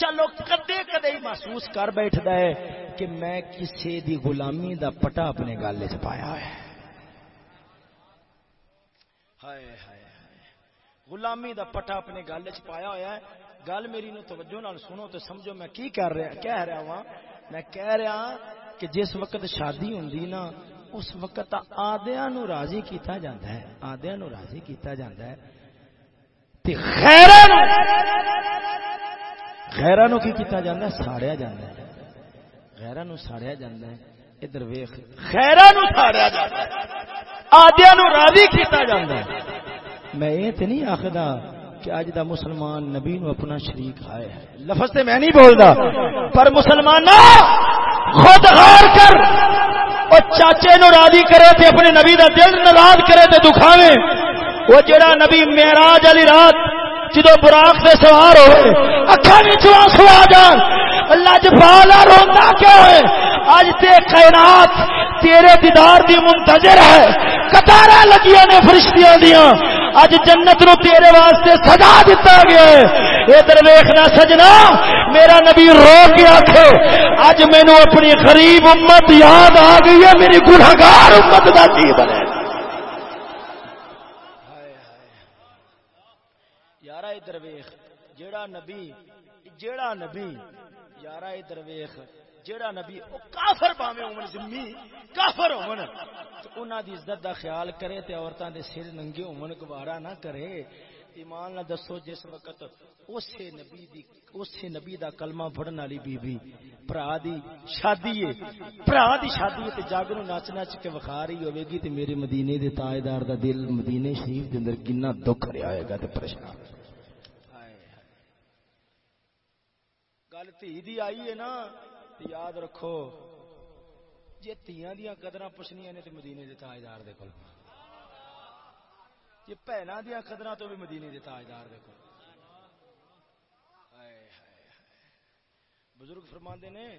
چلو کدے کدے ہی محسوس کر بیٹھدا ہے کہ میں کسی دی غلامی دا پٹا اپنے گل وچ پایا ہے ہائے ہائے ہائے۔ غلامی دا پٹا اپنے گل چ پایا ہوا ہے۔ گل میری نو توجہ نال سنو تو سمجھو میں کی کر رہا کہہ رہا ہوں میں کہہ رہا کہ جس وقت شادی ہوندی نا، اس وقت آدیا نو راضی کیتا جاتا ہے۔ آدیا نو راضی کیتا جاتا ہے۔ تے خیرہ نو خیرہ نو کی کیتا جاتا ہے؟ ساڑیا جاتا ہے۔ غیرہ نو ساڑیا جاتا ہے۔ ادھر ویخ خیرہ نو ساڑیا جاتا ہے۔ آدیا نو راضی کیتا جاتا ہے۔ میں یہ تو نہیں آخر کہ اج دا مسلمان نبی نو اپنا شریک آئے لفظ سے میں نہیں بولتا پر مسلمان خود غار کر۔ اور چاچے نو راضی کرے تے اپنے نبی دا دل ناراض کرے تے دکھاوے۔ وہ جڑا نبی معراج علی رات جدو براق سے سوار ہوئے اکھا نیچو آنسو آ جان۔ اللہ جبالا روندا کیا ہے؟ اج تے کائنات تیرے دیدار دی منتظر ہے۔ کتارا لگیاں نے فرشتیاں دیاں۔ اج جنت نو تیرے واسطے سجا دیتا گیا ہے۔ ادھر ویخنا سجنا، میرا نبی رو کے آخے اج مینو اپنی غریب امت یاد آ گئی ہے، میری گناگار امت کا کی بنے۔ یارا ادھر جیڑا نبی جیڑا نبی، یارا ادھر جیڑا نبی او کافر باویں ہون ذمہ کافر ہون۔ تو انہاں دی عزت دا خیال کرے تے عورتاں دے سر ننگے ہون، گوارا نہ کرے۔ ایمان نہ دسو، جس وقت اسے نبی دی اسے نبی دا کلمہ پڑھن والی بی بی بھرا دی شادی ہے بھرا دی شادی ہے تے جاگرو نچ نچ کے وکھا رہی ہوے گی تے میرے مدینے دے تاجدار دا دل مدینے شریف دے اندر کنا دکھ رہا ہوئے گا تے پریشان۔ گل تھی دی آئی ہے نا یاد رکھو۔ جی تیاں دیا قدر پوچھنیا نے تو مدینے کے تاجدار دے کول۔ جی بھن دیا قدر تو بھی مدینے کے تاجدار دے کول۔ بزرگ فرماندے نے،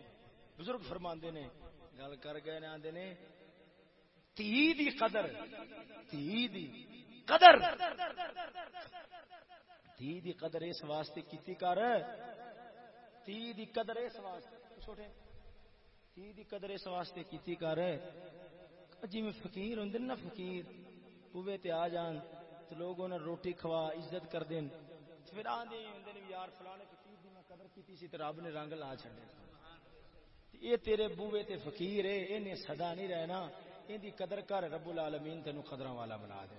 بزرگ فرماندے نے، گل کر گئے نے، آندے نے، تی دی قدر، تی دی قدر۔ تی دی قدر اس واسطے کیتی کر۔ تی دی قدر اس واسطے۔ چھوٹے تھی دی قدر اس واسطے کیتی کر۔ جی میں فقیر ہوں نا فقیر۔ پوے تے آ جان تو لوگ انہیں روٹی کھوا عزت کر دین۔ پھر آدھے یار فلانے فقیر دی میں قدر کیتی سی تے رب نے رنگ لا چھڑے یہ تیرے بوے تے فقیر ہے انہیں صدا نہیں رہنا۔ ان دی قدر کر رب العالمین تینوں قدروں والا بنا دے۔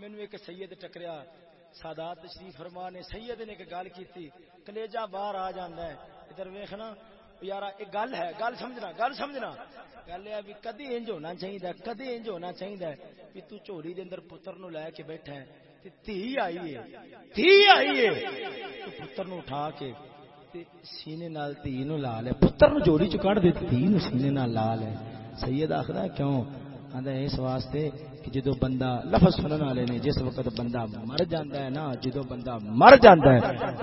مینو ایک سید ٹکریا سادات تشریف فرما نے سید نے ایک گل کی کلیجا باہر آ جانا ہے۔ ادھر ویخنا یار ایک گل ہے گل سمجھنا گل سمجھنا۔ گل یہ بھی کدی انج ہونا چاہیے کدی انج ہونا چاہیے بھی تو چوری دے اندر پتر نو لے کے بیٹھا ہے تھی آئی ہے تھی آئی ہے۔ تو پتر نو اٹھا کے سینے نال تھی نو لا لے پتر نو جوڑی چ کڈ دے تھی نو سینے نال لا لے سید آخر کیوں؟ آدھا اس واسطے کہ جدو بندہ لفظ سننے والے نے، جس وقت بندہ مر جاندہ ہے نا، جدو بندہ مر جاندہ ہے،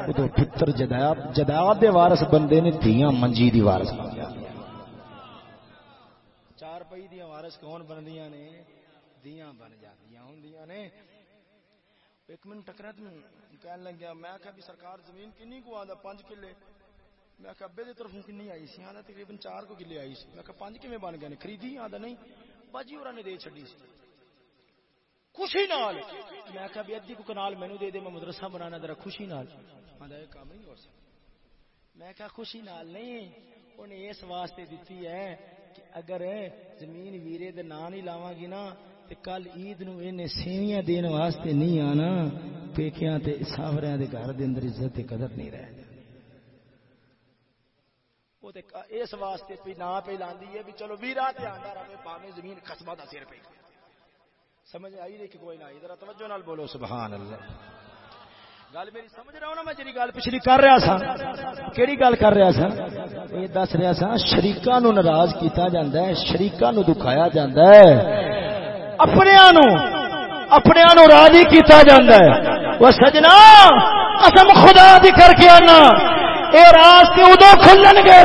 ادو پتر جدایات جدایات دے وارث بندے نے دیاں منجی دی وارث بن گیا۔ چار پئی دیاں وارث کون بندیاں نے؟ دیاں بن جاندیاں ہوندیاں نے۔ ایک منٹ ٹکرا تو کہنے لگا میں کہا بھی سرکار زمین کنی کو آندا؟ پانچ کلے۔ میں کہا ابے دے طرف کنی آئی سی؟ آندا تقریباً چار کو کلے آئی سی۔ میں کہا پانچ کیویں بن گئے خریدی آندا نہیں؟ باجی اور نے دے چھڈی سی خوشی نال میں کہا بھی ادھی کو کنال مینو دے دے میں مدرسہ بنانا ذرا خوشی نال میں کام نہیں کر سکتا میں کہا خوشی نال نہیں انہیں اس واسطے دیتی ہے کہ اگر زمین ویرے دے نام نہیں لاواں گی نا تے کل عید نو انہیں سیویاں دین واسطے نہیں آنا پیکیاں تے ساوریاں دے گھر دے اندر عزت تے قدر نہیں رہ وہ تے اس واسطے پہ نہ پہ لاندی ہے بھی چلو ویرا تے آندا رہے پاویں زمین قصبہ دا سر پہ۔ سمجھ آئی نہیں کہ کوئی نہ آئی، ذرا توجہ نال بولو، سبحان اللہ۔ گل میری سمجھ رہا ہوں نا میں جی گل پچھلی کر رہا سا کیڑی گل کر رہا سا یہ دس رہا سا شریکاں نو ناراض کیتا جاندا ہے، شریکاں نو دکھایا جاندا ہے۔ اپنے نو اپنے نو راضی کیتا جاندا ہے۔ وہ سجنا، قسم خدا دی کر کے آنا۔ اے راستے ادو کھلن گے،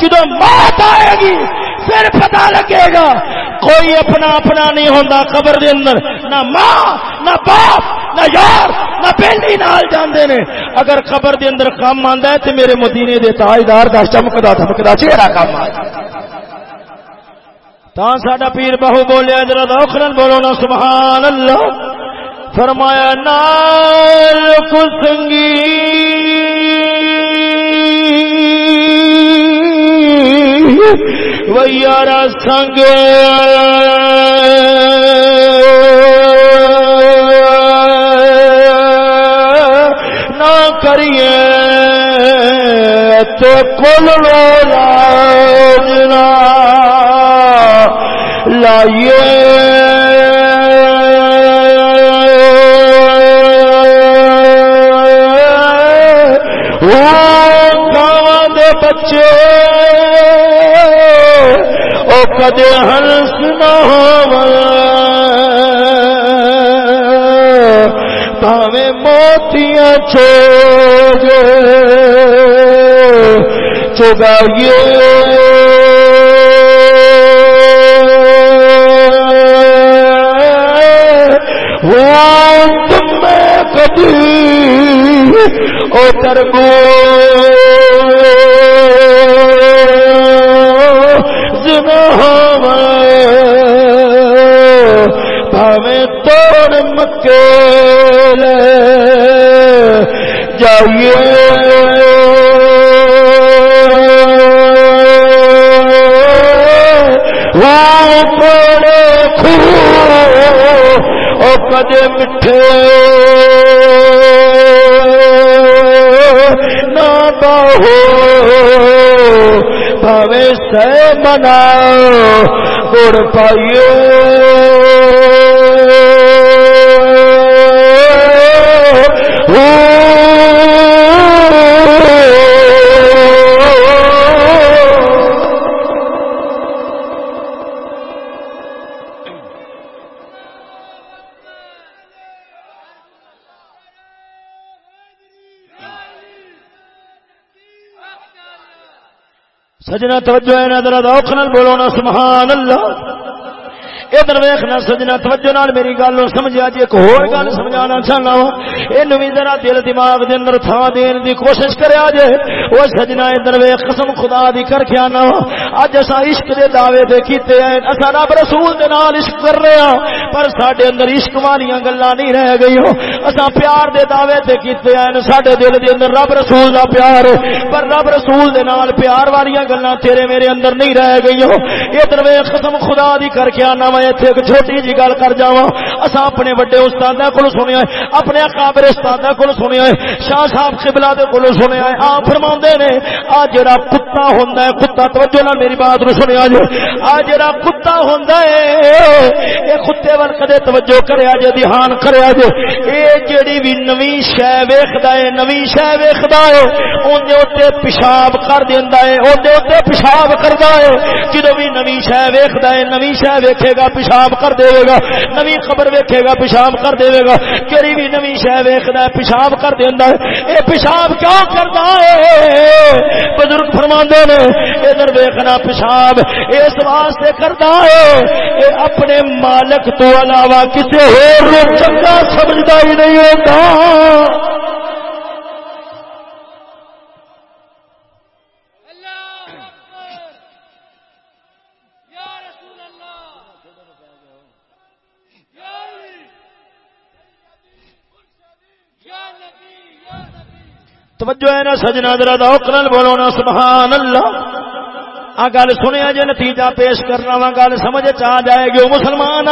جدو موت آئے گی، پھر پتا لگے گا، کوئی اپنا اپنا نہیں ہوتا قبر دے اندر، نہ ماں، نہ باپ، نہ یار، نہ پہلی نال جاندے نے۔ اگر قبر دے اندر کام آندا ہے، تے میرے مدینے دے تاجدار دا چمکدا دھمکدا چہرہ کام آندا تا ساڈا پیر بہو بولیا، ذرا ذوق بولو نا، سبحان اللہ۔ فرمایا، نال کو سنگی ویارا سنگ نہ کریے تو کل لو لاجنا لائیے۔ بچے۔ او کدے ہنس نہ پاوے موتیاں چھوڑ چگائیے وہ تم کبھی او تربو توڑ مکے جائیے پڑے خو کدے مٹھے نہ بہو بھاوے سہ منا گڑ پائیے سجنا توجہ ہے نا ذرا اوکھ نال بولو نا سبحان اللہ۔ ادھر ویخنا سجنا، توجہ نال میری گل سمجھا جی ایک اور گل سمجھانا چاہنا وا یہ ذرا دل دماغ دے اندر تھا دین دی کوشش کریا جے۔ وہ سجنا ادھر ویخ قسم خدا دی کر کے آنا وا۔ اج اسا عشق دے دعوے تے کیتے ہیں اسا رب رسول دے نال عشق کر رہے ہاں پر ساڈے اندر عشق والیاں گلاں نہیں رہ گئیوں اسا پیار دے دعوے تے کیتے ہیں، ساڈے دل دے اندر رب رسول دا پیار پر رب رسول دے نال پیار والیاں گلاں تیرے میرے اندر نہیں رہ گئیوں ادھر ویخ قسم خدا دی کر کے آنا وا میں اتنے ایک چھوٹی جی گل کر جا اصا اپنے وڈے استاد کو سنیا ہے، اپنے اکابر استاد کو سنیا ہے، شاہ صاحب قبلہ دے کو سنیا ہے۔ آ فرما نے، آ جڑا کتا ہوں کتا توجہ نہ میری بات نو سنیا جی۔ آ جڑا کتا ہوں یہ کتے وال کدے توجہ کرے جے، دھیان کرے جے۔ اے جڑی بھی نوی شہ ویکھدا ہے، نوی شہ ویکھدا ہے اون دے اوتے پیشاب کر دیندا ہے اون دے اوتے پیشاب کردا ہے۔ جدوں بھی نوی شہ ویکھدا ہے، نوی شہ ویکھے گا پیشاب کر دے گا، نوی خبر ویکھے گا، پیشاب کر دے گا۔ کیڑی بھی نوی شہ ویکھدا ہے، پیشاب کر دیندا ہے۔ اے پیشاب کیوں کردا ہے؟ بزرگ فرماندے نے، ادھر ویکھنا پیشاب، اس واسطے کردا ہے اے اپنے مالک تو علاوہ کسی ہور چنگا سمجھدا ہی نہیں ہوتا۔ توجہ ہے نا سجنا درا دوکرل بولو نا سبحان اللہ۔ آ گل سنیا جی نتیجہ پیش کرنا وا گل سمجھ چ جائے گی۔ مسلمان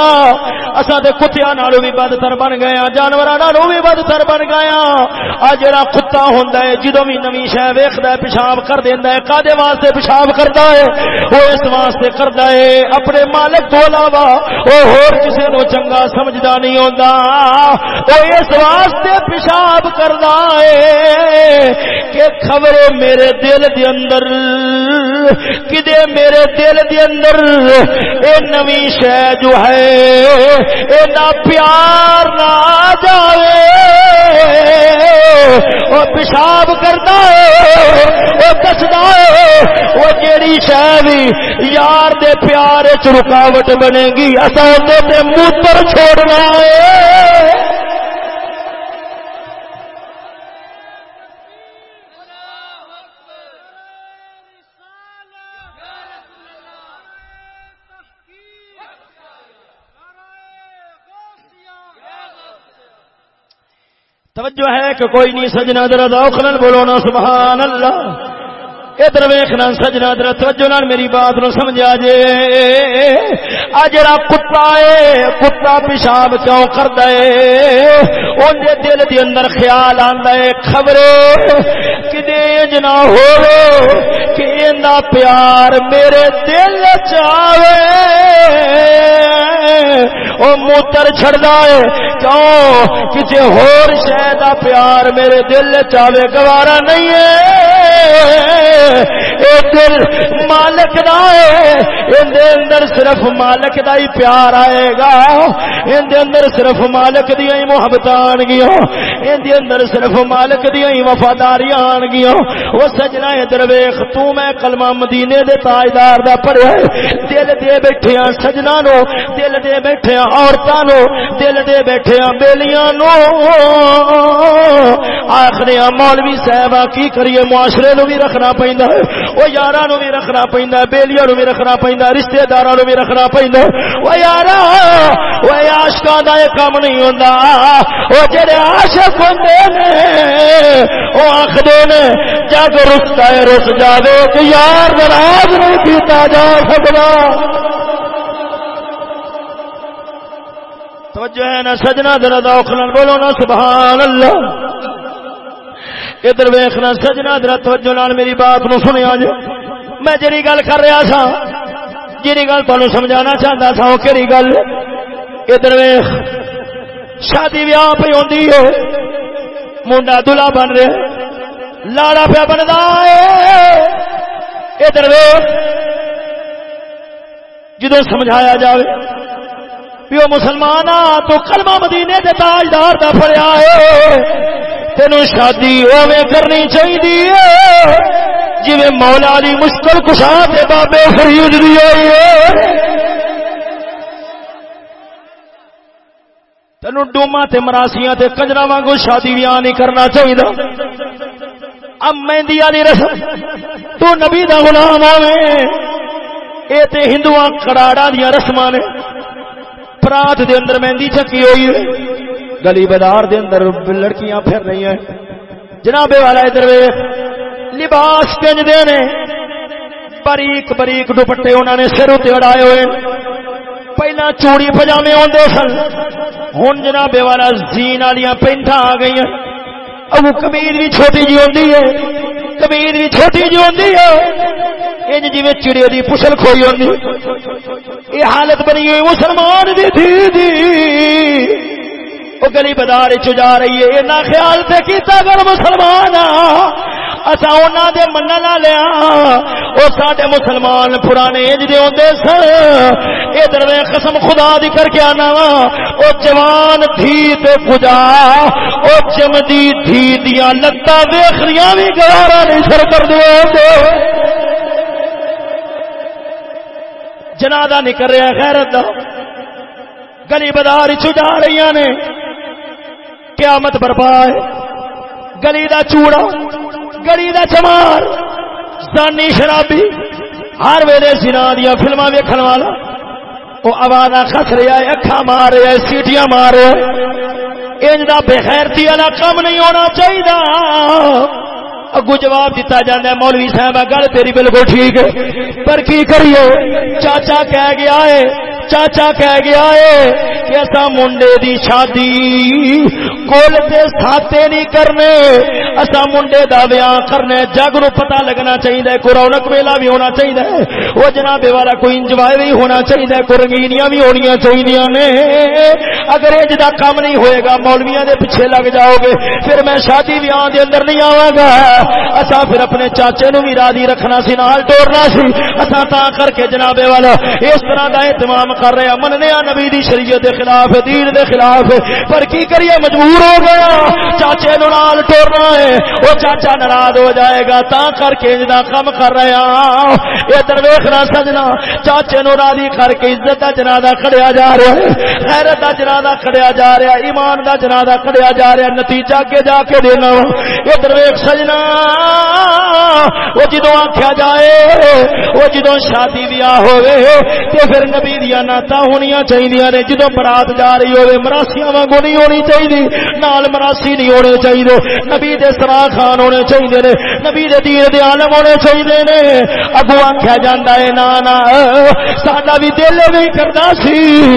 اصا تو کتیا نالو بھی بدتر بن گیا ہاں، جانور بھی بدتر بن گیا آ جڑا کتا ہوں جدو بھی نمی شہ ویخد پیشاب کر دینا ہے کدے واسطے پیشاب کرتا ہے؟ وہ اس واسطے کرتا ہے اپنے مالک تو علاوہ وہ ہور کسی نو چنگا سمجھتا نہیں ہوتا وہ اس واسطے پیشاب کرتا ہے کہ خبر میرے دل دے اندر کدے میرے دل دے اندر اے نوی شہ جو ہے، اے نہ پیار نہ جاوے۔ وہ پیشاب کرتا ہے وہ دستا ہے وہ جیڑی شہ بھی یار دے پیار چ رکاوٹ بنے گی اصا موتر چھوڑنا ہے توجہ ہے کہ کوئی نہیں سجنا درد اوکھل بولو نا سبحان اللہ ادھر ویخنا سجنا در، توجہ نال میری بات نو سمجھا جے۔ آ جڑا کتا ہے، کتا پیشاب کیوں کردا ہے؟ اون دے دل دے اندر خیال آندا ہے خبرے کدے جنا ہو کہ ایندا پیار میرے دل چ آوے او موتر چھڑدا ہے۔ کیوں کسے ہور شے دا پیار میرے دل چ گوارا نہیں ہے۔ دل مالک دا ہے۔ اندر صرف مالک دا ہی پیار آئے گا۔ اندر صرف مالک دیا ہی محبت آن گیا اندر صرف مالک دیا ہی وفاداری آن گیا وہ سجنا ادھر ویخ تو میں کلمہ مدینے دے تاجدار دا پڑھیا دل دے بیٹھے ہاں سجنا نو، دل دے بیٹھے ہاں عورتاں نو دل دے بیٹھے بیلیاں نو آخری مولوی صاحب کی کریے؟ معاشرے نو بھی رکھنا پیندا ہے۔ وہ یاراں نو بھی رکھنا پیندا ہے، بیلیاں نو بھی رکھنا پیندا ہے، رشتہ داراں نو بھی رکھنا پیندا ہے۔ وہ یارا وہ عاشقاں دا اے کام نہیں ہوندا۔ او جڑے عاشق ہوندے نے، او آکھدے نے، جگ رستا ہے رس جاوے، کہ یار ناراض نہیں کیتا جا سکدا۔ توجہ ہے نا سجنا درد اوکھلن بولو نا سبحان اللہ ادھر ویخنا سجنا در توجہ لال میری بات نو سنیا جی۔ میں جی گل کر رہا سا جی گل تمہیں سمجھانا چاہتا سا وہ کہڑی گل؟ ادھر ویخ شادی ویاہ پہ ہوتی ہے۔ منڈا دلہا بن رہا لاڑا پیا بنتا ہے۔ ادھر ویخ جدو سمجھایا جائے پیو مسلمان تو کلمہ مدینے کے تاجدار کا پڑیا ہے۔ تین شادی اوے کرنی چاہیے جی مولا علی مشکل کشا کے بابے فرید دی تین ڈوما تے مراسیاں تے کنجرا وانگو شادی بھی نہیں کرنا چاہیے اب مہندی والی رسم، تو نبی دا غلام آوے اے تے ہندو کراڑا دیا رسم نے۔ پرات دے اندر مہندی چکی ہوئی گلی بازار دے اندر لڑکیاں پھر رہی ہیں۔ جناب والا ادھر لباس پنج دے نے بریک بریک دوپٹے انہوں نے سر اتنے اڑائے ہوئے پہلا چوڑی پجامے آدھے سن۔ ہوں جناب والا زین والی پینٹا آ گئی ابو کبیر بھی چھوٹی جی ہوتی ہے۔ کبیر بھی چھوٹی جی ہوتی ہے۔ انج جی چڑیا دی پسل کھوئی ہوتی یہ حالت بنی ہوئی مسلمان دی تھی دی۔ وہ گلی بازار چ جا رہی ہے۔ نہ خیال سے کیتا کر مسلمان اصا انہوں دے من لیا وہ سارے مسلمان پرانے جی آدھے سن۔ ادھر قسم خدا دی کر کے آنا وا۔ وہ جوان تھی تے پجا وہ چمدی تھی دیا لتا ویخریاں بھی گوارا نہیں سر کر دے جنادہ نکل رہا خیرت دا گلی بازار چ رہی نے۔ قیامت برپا ہے۔ گلی دا چوڑا، گلی دا چمار۔ زانی شرابی، ہر ویلے سنا دیا فلما ویکن والا۔ وہ آواز خس رہا ہے اکھا مار رہا ہے سیٹیاں مار رہا ہے انج دا بغیرتی والا کم نہیں ہونا چاہیے اگو جواب دیتا جانا ہے، مولوی صاحب گل تیری بالکل ٹھیک ہے۔ پر کی کریے چاچا کہہ گیا ہے، چاچا کہہ گیا ہے کہ ایسا منڈے دی شادی کول تے ساتے نہیں کرنے۔ ایسا منڈے دا بیاں کرنے۔ جگ نو پتہ لگنا چاہیے کو رونق میلہ بھی ہونا چاہیے وہ جناب والا کوئی انجوائے بھی ہونا چاہیے کو رنگینیاں بھی ہونی چاہیے نے۔ اگر یہ جدا کام نہیں ہوئے گا، مولویاں دے پیچھے لگ جاؤ گے، پھر میں شادی بیاہ دے اندر نہیں آواں گا۔ اسا پھر اپنے چاچے نو بھی راضی رکھنا سی، نال ٹورنا سی۔ اسا تا کر کے جناب والا، اس طرح دا اہتمام کر رہے مننے نبی دی شریعت دے خلاف، دین دے خلاف۔ پر کی کریے، مجبور ہو گیا۔ چاچے نو نال ٹورنا ہے۔ او چاچا ناراض ہو جائے گا۔ تا کر کے جدا کم کر رہے ہاں ادھر ویکھنا سجنا، چاچے نو راضی کر کے عزت دا جنازہ کھڑیا جا رہا ہے۔ غیرت دا جنازہ کھڑیا جا رہا ہے۔ ایمان دا جنازہ کھڑیا جا رہا ہے۔ نتیجہ کے جا کے دینا ادھر ویکھ سجنا۔ وہ جدو آخیا جائے، وہ جدو شادی بیاہ ہوئے تو پھر نبی دیا نعت ہونی چاہیے نے۔ جدو برات جا رہی ہوئے مراسیاں وگو نہیں ہونی چاہیے نال مراسی نہیں ہونے چاہیے نبی دے سرا خان ہونے چاہیے نے۔ نبی دے دین دے عالم ہونے چاہیے نے۔ اگو آخیا جا ہے نا نا ساڈا بھی دل بھی کرتا سی۔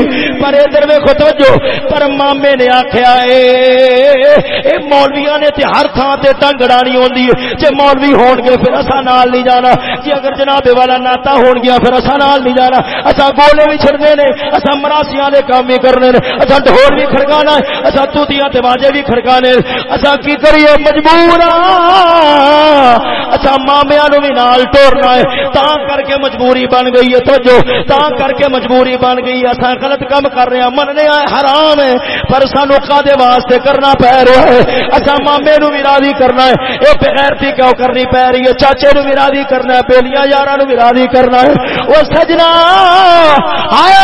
پر ادھر میں خود جو پر مامے نے آخیا اے مولویا نے تے ہر تھان سے ٹنگ اڑانی ہوتی ہے۔ جی مولوی ہون گے پھر اصا نال نہیں جانا۔ جی اگر جناب والا ناتا ہون گیا پھر اصا نال نہیں جانا۔ اصا گولے بھی چھڑنے نے اصا مراسیاں دے کام بھی کرنے نے۔ اصا ڈھول بھی کھڑکانا ہے اصا توتیاں تے باجے بھی کھڑکانے اصا کی کریے مجبور اصا مامیا نو بھی نال ٹورنا ہے۔ تا کر کے مجبوری بن گئی ہے تو جو تا کر کے مجبوری بن گئی اصا غلط کام کر رہے ہیں۔ مننے آئے، حرام ہے، پر سانو دے واسطے کرنا پی رہا ہے اصا مامے نو بھی راضی کرنا ہے۔ یہ بغیر تھی کیوں کرنی پی رہی ہے؟ چاچے نو بھی راضی کرنا ہے، بیلیاں یار نو بھی راضی کرنا ہے۔ وہ سجنا آیا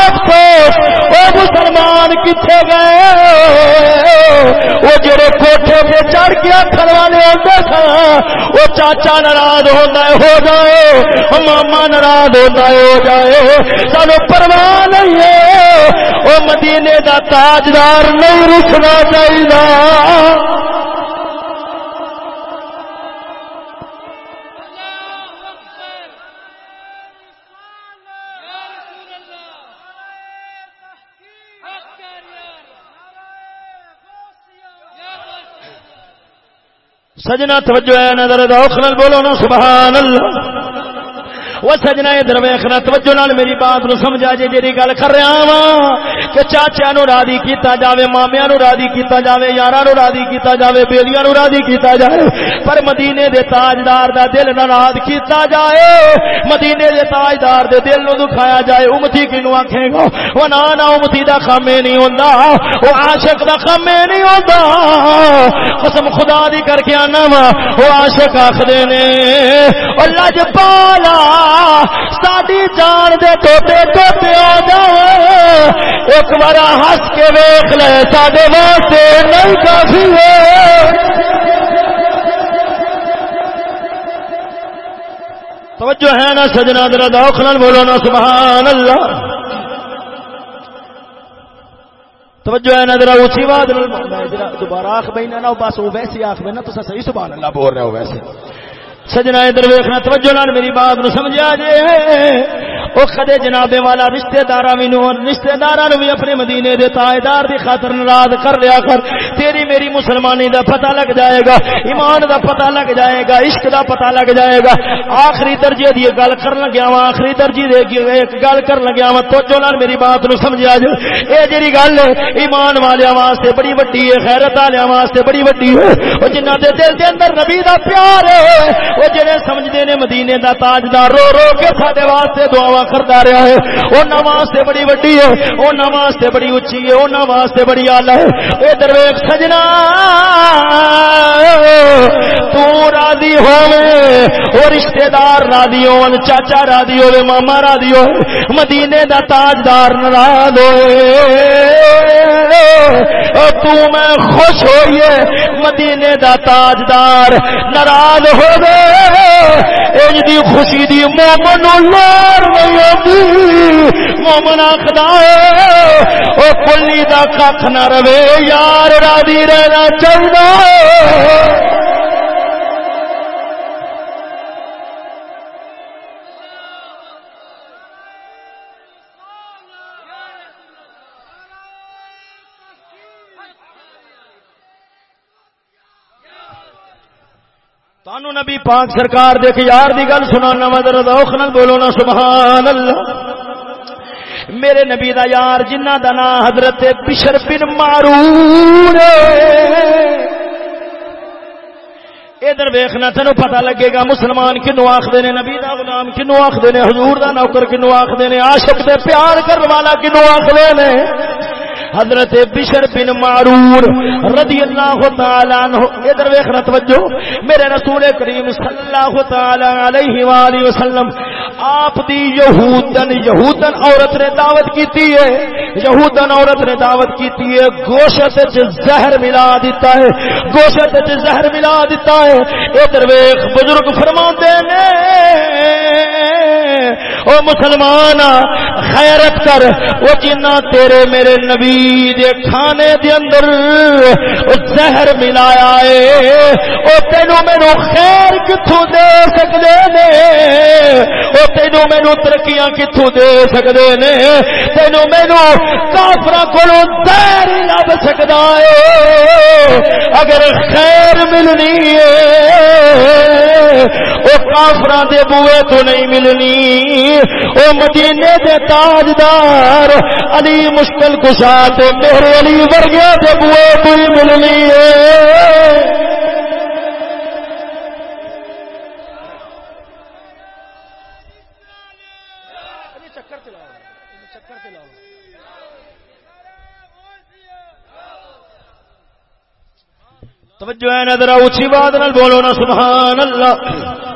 وہ مسلمان کتنے گئے؟ وہ جڑے کوٹھے پہ چڑھ کے آخر والے ہوتے سن وہ چاچا ناراض ہوتا ہے، ہو جائے۔ ماما ناراض ہوتا ہے، ہو جائے۔ سانو پرواہ نہیں ہے وہ مدینے کا تاجدار نہیں رکنا چاہیے سجنا توجہ ہے، نظر دوخل بولو نا، سبحان اللہ۔ وہ سجنا ادھر ویخنا توجہ نال میری بات نو سمجھا جی جی گل کر رہا وا کہ چاچا نو راضی کیتا جاوے مامیا نو راضی کیتا جاوے یارا نو راضی کیتا جاوے بیلیاں نو راضی کیتا جائے پر مدینے دے تاجدار دا دل ناراض کیتا جائے۔ مدینے دے تاجدار دے دل نو دکھایا جائے۔ امتی کینو آکھے گا وہ نا نا امتی دا خامے نہیں ہوندا۔ وہ عاشق دا خامے نہیں ہوندا۔ قسم خدا دی کر کے آنا وا وہ عاشق آکھدے نے او لج پالا ساری جان دے ٹوٹے ٹوٹے آ جائے ایک بار ہس کے ویخ لے سڈے واسطے نہیں کافی توجہ ہے نا سجنا دلا دوخل بولو نا، سبحان اللہ۔ توجہ ہے نا، ذرا اونچی بات دوبارہ آخ بہنا نا بس وہ ویسے آخ بہنا تو صحیح سبحان اللہ بول رہے ہو ویسے۔ سجنا ادھر ویخنا توجہ نال میری بات نو سمجھا جے۔ او کدے جناب والا رشتہ داراں وی نو رشتہ داراں نو وی اپنے مدینے دے تاجدار دی خاطر ناراض کر لیا کر۔ تیری میری مسلمانی دا پتہ لگ جائے گا، ایمان دا پتہ لگ جائے گا، عشق دا پتہ لگ جائے گا۔ آخری درجے دی گل کر لگیا وا آخری درجے دے ایک گل کر لگیا وا توجہ نال میری بات نو سمجھا جے۔ اے جڑی گل ایمان والیاں واسطے بڑی وڈی ہے، خیرت والیاں واسطے بڑی وڈی ہے۔ او جنہاں دے دل دے اندر نبی دا پیار ہے او جڑے سمجھدے نے مدینے دا تاجدار رو رو کے ساڈے واسطے دعاواں کردا رہیا ہے۔ انہاں واسطے بڑی وڈی ہے انہاں واسطے بڑی اونچی ہے انہاں واسطے بڑی اعلی ہے۔ اے درویش سجنا، تو راضی ہوے او رشتہ دار راضی ہون چاچا راضی ہوے ماما راضی ہوے مدینے دا تاجدار ناراض ہوے تو میں خوش ہوئیے، مدینے دا تاجدار ناراض ہو اج جی دی خوشی دی مومن لار نہیں جی۔ مومن آخدا او کلی دا کھ نہ رہے، یار راضی رہنا چاہیے۔ نبی پاک سرکار دیکھ یار دی گل سنانا مدر دوخ نال بولو نا سبحان اللہ میرے نبی دا یار جنہ دا نا حضرت بشر بن مارون ادھر ویخنا تینوں پتا لگے گا مسلمان کنو آخر نے، نبی دا غلام کنو آخر نے، حضور دا نوکر کنو آخر نے، عاشق دے پیار کرنے والا کنو آخر نے۔ حضرت بشر بن معرور رضی اللہ تعالی عنہ، ادھر ویکھنا توجہ، میرے رسول کریم صلی اللہ تعالی علیہ والہ وسلم، آپ دی یہودن یہودن عورت نے دعوت کیتی ہے، یہودن عورت نے دعوت کیتی ہے، گوشت وچ زہر ملا دیتا ہے، گوشت وچ زہر ملا دیتا ہے، ادھر ویکھ، بزرگ فرماندے نے، او مسلمان خیرت کر، او جنہ تیرے میرے نبی دے کھانے دے اندر زہر ملایا ہے، او تینو مینو خیر کتھوں دے سکدے نے، او تینو مینو ترقیاں کتھوں دے سکدے نے، تینو مینو کافراں کولوں زہر لب سکدا ہے۔ اگر خیر ملنی ہے، او کافراں دے بوئے تو نہیں ملنی۔ او مدینے دے تاجدار علی مشکل کشا تے میرے علی ورگیا دے بوئے تو ملنی ہے۔ توجہ ہے نظر اونچی بات نال بولو نا، سبحان اللہ۔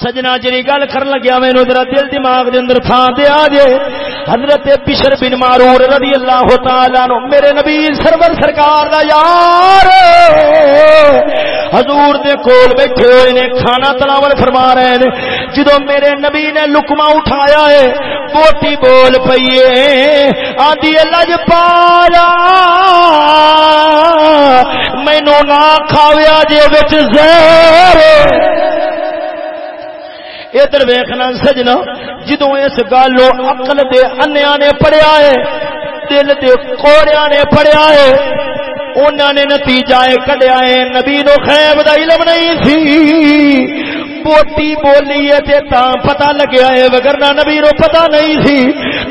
سجنا جی گل کر لگیا مینو ذرا دل دماغ دے اندر تھان دے آ جے۔ حضرت بشر بن مارور رضی اللہ تعالی نو میرے نبی سرور سرکار دا یار۔ حضور دے کول بیٹھے ہوئے نے، کھانا تلاول فرما رہے نے۔ جدو میرے نبی نے لکما اٹھایا ہے بوٹی بول پیے آدھی لج پایا۔ مینو نہ کھاویا جے بچ زہر۔ ادھر ویخنا سجنا جدو اس گل اکل دے انیا نے پڑھیا ہے، دل دے کوڑیا نے پڑھیا ہے انہوں نے نتیجہ کڈیا ہے، نبی نو خیب دا علم نہیں سی۔ بوٹی بولی ہے تے تا پتہ لگیا ہے وگرنہ نبی نو پتہ نہیں سی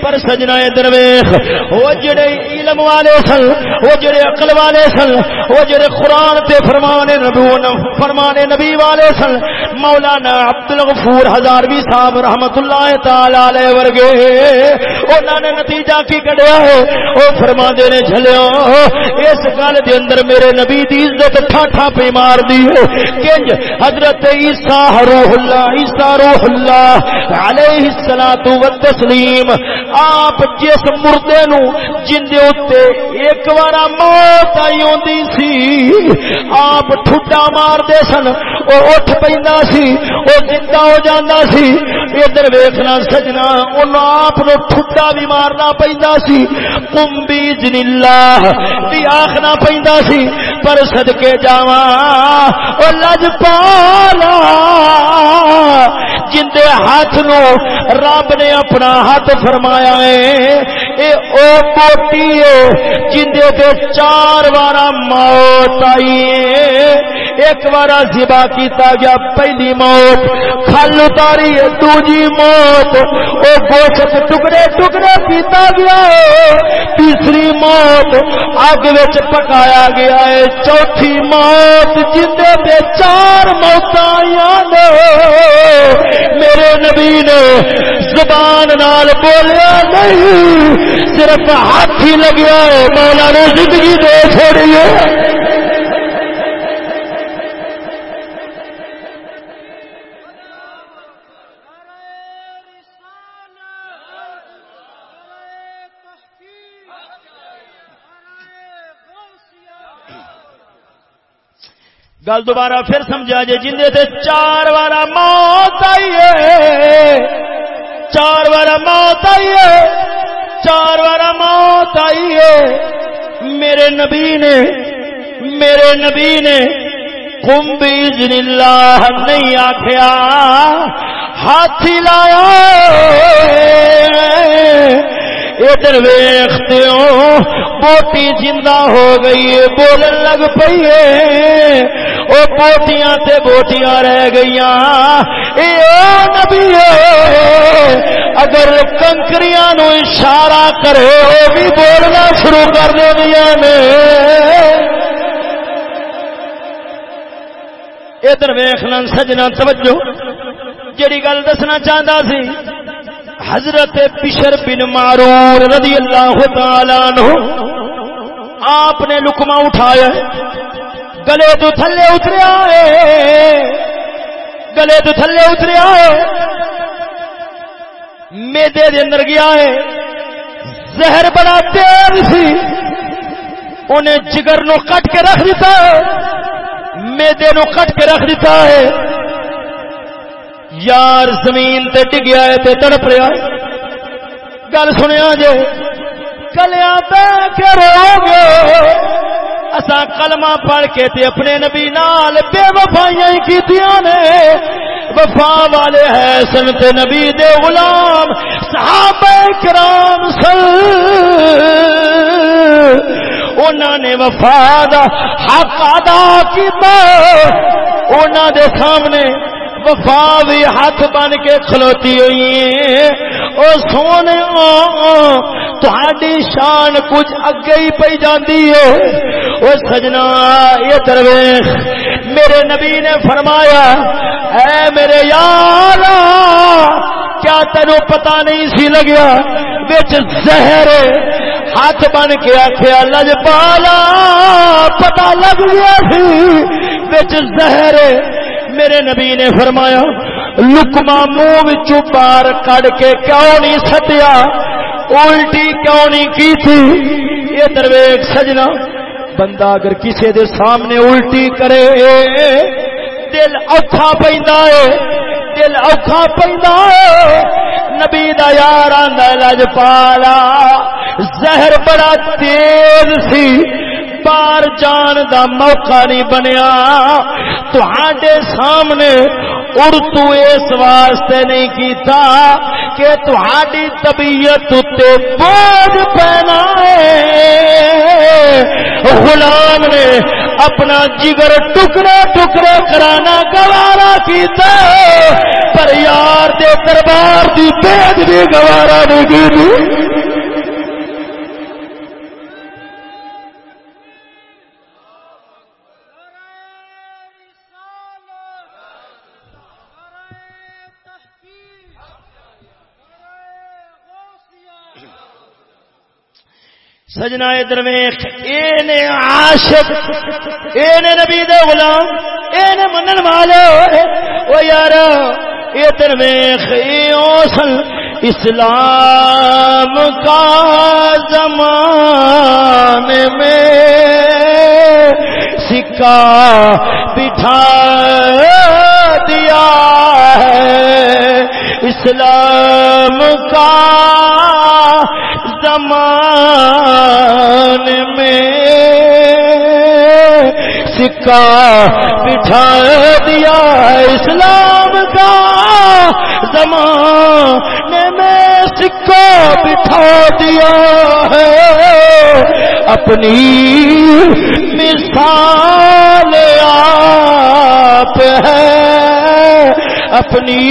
پر سجنا درویش، وہ جڑے علم والے سن، وہ جڑے عقل والے سن، وہ جڑے قرآن تے فرمان نبی فرمان نبی والے سن۔ مولانا عبد الغفور ہزاروی صاحب رحمت اللہ تعالی علیہ ورگے انہوں نے نتیجہ کی کڈیا ہے؟ وہ فرما دے نے، جھلیا، اس گل دے اندر میرے نبی دی عزت ٹھاٹھا پہ مار دی ہے۔ کنج حضرت عیسیٰ روح اللہ، عیسیٰ روح اللہ، علیہ السلام و تسلیم آپ جس مردے نو جندے اتے ایک وارا موت آئی ہوندی سی، آپ ٹھڈا مار دے سن او اٹھ پیندا سی، او زندہ ہو جاندا سی۔ ادھر ویکھنا سجنا اون آپ نو ٹھڈا بھی مارنا پیندا سی۔ قم باذن اللہ بھی آکھنا پیندا سی۔ پر صدکے جاواں، او لج پالا۔ جندے ہاتھ نو رب نے اپنا ہاتھ فرمایا ہے۔ اے او بوٹی ہے جندے تے چار وارا موت آئی ہے۔ ایک بار زبا کیتا گیا، پہلی موت کھل اتاری دوجی موت، او گوشت ٹکڑے ٹکڑے کیتا گیا، تیسری موت اگ وچ پکایا گیا ہے، چوتھی موت، جندے تے چار موت آئی میرے نبی نے زبان نال بولیا نہیں، صرف ہاتھ ہی لگیا ہے مولا نے زندگی دے چھوڑی ہے گل دوبارہ پھر سمجھا جے جن چار بار موت آئی ہے چار بار موت آئی ہے چار بار موت آئی ہے میرے نبی نے، میرے نبی نے کمبی اللہ نہیں آخیا ہاتھی لایا ادھر ویختے ہو، بوٹی زندہ ہو گئی ہے، بولن لگ پئی ہے۔ وہ بوٹیاں تے بوٹیاں رہ گئی نبی اگر کنکریاں نو اشارہ کرے وہ بھی بولنا شروع کر دیا نے۔ ادھر ویخنا، سجنا، توجہ جڑی گل دسنا چاہتا سی حضرت بشر بن مارور رضی اللہ تعالی عنہ آپ نے لکما اٹھایا گلے تو تھلے اتریا ہے گلے تو تھلے اتریا ہے میدے دے اندر گیا ہے زہر بڑا تیز سی انہیں جگر نو کٹ کے رکھ دیتا ہے، میدے نو کٹ کے رکھ دیتا ہے۔ یار زمین تے ڈگیا ہے تے تڑپ رہا ہے۔ گل سنیا جے۔ کلیا پہ کے رو گے اسا کلمہ پڑھ کے تے اپنے نبی نال بے وفائیاں کیتیاں نے۔ وفا والے ہے سنت نبی دے غلام۔ صحابہ کرام سل انہوں نے وفا دا حق ادا کیتا۔ انہوں دے سامنے وفا بھی ہاتھ بن کے کھلوتی ہوئی او سونے تھوڑی شان کچھ اگے ہی پی جاندی ہے۔ او سجنا، یہ درویش، میرے نبی نے فرمایا، اے میرے یار، کیا تینو پتا نہیں سی لگیا؟ بچ زہر، ہاتھ بن کے آخیا لج پالا پتا لگ گیا سی۔ بچ زہر میرے نبی نے فرمایا لکما منہ بار کڑ کے کیوں نہیں سٹیا؟ الٹی کیوں نہیں کی تھی؟ یہ درویگ سجنا، بندہ اگر کسی دے سامنے الٹی کرے، دل اوکھا پہ دل اوکھا پہ نبی دا یار لج پالا زہر بڑا تیز سی۔ بار جان دا موقع نہیں بنیا۔ تھے سامنے اردو اس واسطے نہیں کیتا کہ تہاڈی طبیعت تے بوجھ پینا غلام نے اپنا جگر ٹکڑے ٹکڑے کرانا گوارا کیتا پر یار دے دربار دی بید بھی گوارا نہیں کی سجنا درویش، اے عاشق، اے نبی دے غلام، اے منن والے او یار، اے درویش، اے اسلام کا زمان میں سکا بٹھا دیا ہے۔ اسلام کا زمان میں سکا بٹھا دیا اسلام کا زمانے میں سکہ بٹھا دیا ہے۔ اپنی مثال آپ ہے اپنی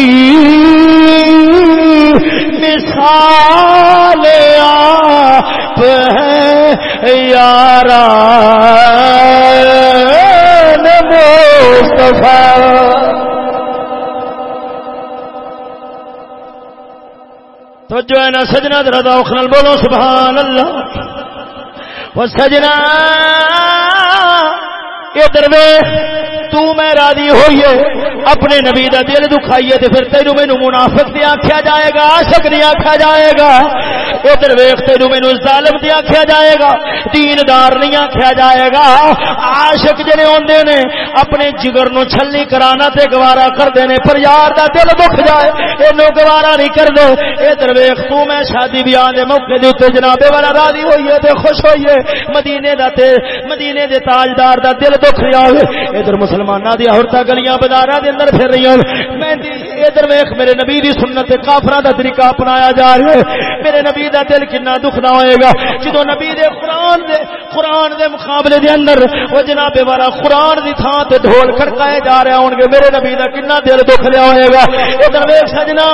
مثال آپ ہے یارا تو جو ہے نا سجنا دردا اخنل بولو، سبحان اللہ۔ وہ سجنا یہ دروے تو میں راضی ہوئیے، اپنے نبی دا دل دکھائیے تے پھر تینو مینو منافق دے آکھیا جائے گا، عاشق نہیں آکھیا جائے گا۔ ادھر ویکھ تینو مینو ظالم دے آکھیا جائے گا، دیندار نہیں آکھیا جائے گا۔ عاشق جڑے ہوندے نے، اپنے جگر نو چھلی کرانا تے گوارا کردے نے، پر یار دا دل دکھ جائے، اینو گوارا نہیں کردے ادھر ویکھ تو میں شادی بیاہ دے موقع دے تے جناب والا راضی ہوئیے تے خوش ہوئیے۔ مدینے دا تے، مدینے دے تاجدار دا دل دکھ رہا ہے ادھر مسلمان مسلمانوں دی عورتیں گلیاں بازار دے اندر پھر رہی میں جی، ادھر ویخ میرے نبی دی سنت کافر دا طریقہ اپنایا جا رہا ہے۔ میرے نبی دا دل کنا دکھدا ہوئے گا۔ جدو نبی دے قرآن دے قرآن دے مقابلے دے اندر وہ جناب والا قرآن دی تھان تے ڈھول کھڑکائے جا رہے ہون گے۔ میرے نبی دا کنا دل دکھ لیا ہوئے گا۔ ادھر ویخ سجنا،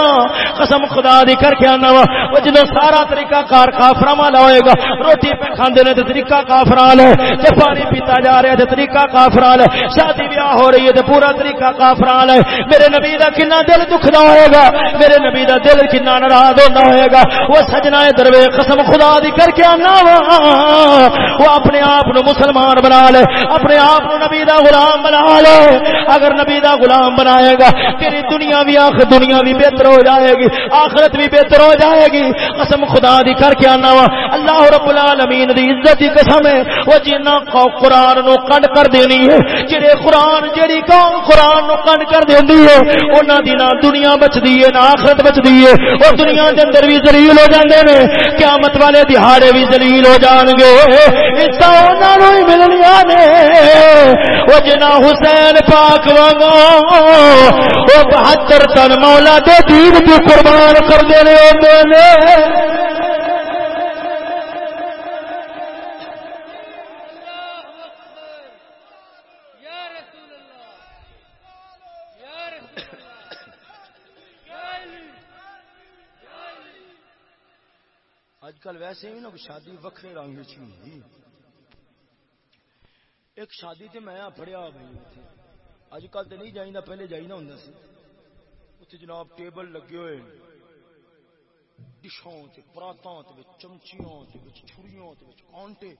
قسم خدا دی کر کے آنا وا۔ وہ جدو سارا طریقہ کار کافر والا ہوئے گا۔ روٹی پہ کھاندے نے تے طریقہ کافر والا ہے پانی پیتا جا رہا ہے تے طریقہ کافر والا ہے شادی بیاہ ہو رہی ہے تو پورا طریقہ کافران ہے۔ میرے نبی دا کنا دل دکھنا ہوئے گا۔ میرے نبی دا دل کنا ناراض ہونا ہوئے گا۔ وہ سجنا دروے قسم خدا دی کر کے آنا وا۔ وہ اپنے آپ نو مسلمان بنا لے۔ اپنے آپ نو نبی دا غلام بنا لے۔ اگر نبی دا غلام بنائے گا، تیری دنیا بھی آخر دنیا بھی بہتر ہو جائے گی۔ آخرت بھی بہتر ہو جائے گی۔ قسم خدا دی کر کے آنا وا۔ اللہ رب العالمین دی عزت دی قسم ہے۔ وہ جنہ قرآن نو کنڈ کر دینی ہے جڑے قرآن قرآن، جیڑی قوم قرآن نو کنڈ کر دیندی ہے، انہاں دی نہ دنیا بچدی ہے نہ آخرت بچدی ہے، اور دنیا دے اندر بھی ذلیل ہو جاندے نے۔ قیامت والے دہاڑے بھی ذلیل ہو جان گے۔ عزت انہاں نو ہی ملنیاں نے۔ او جنا حسین پاک وانگو او 72 تن مولا دے دین تے قربان کر دینے ہوندے نے کل ویسے بھی نا شادی وکھرے رنگ چی ایک شادی تے میں پڑیا بھائی اج کل تو نہیں جائیں پہلے جائنا ہوں سی۔ اتنے جناب ٹیبل لگے ہوئے ڈشوں پراتوں چمچیوں چھریوں کانٹے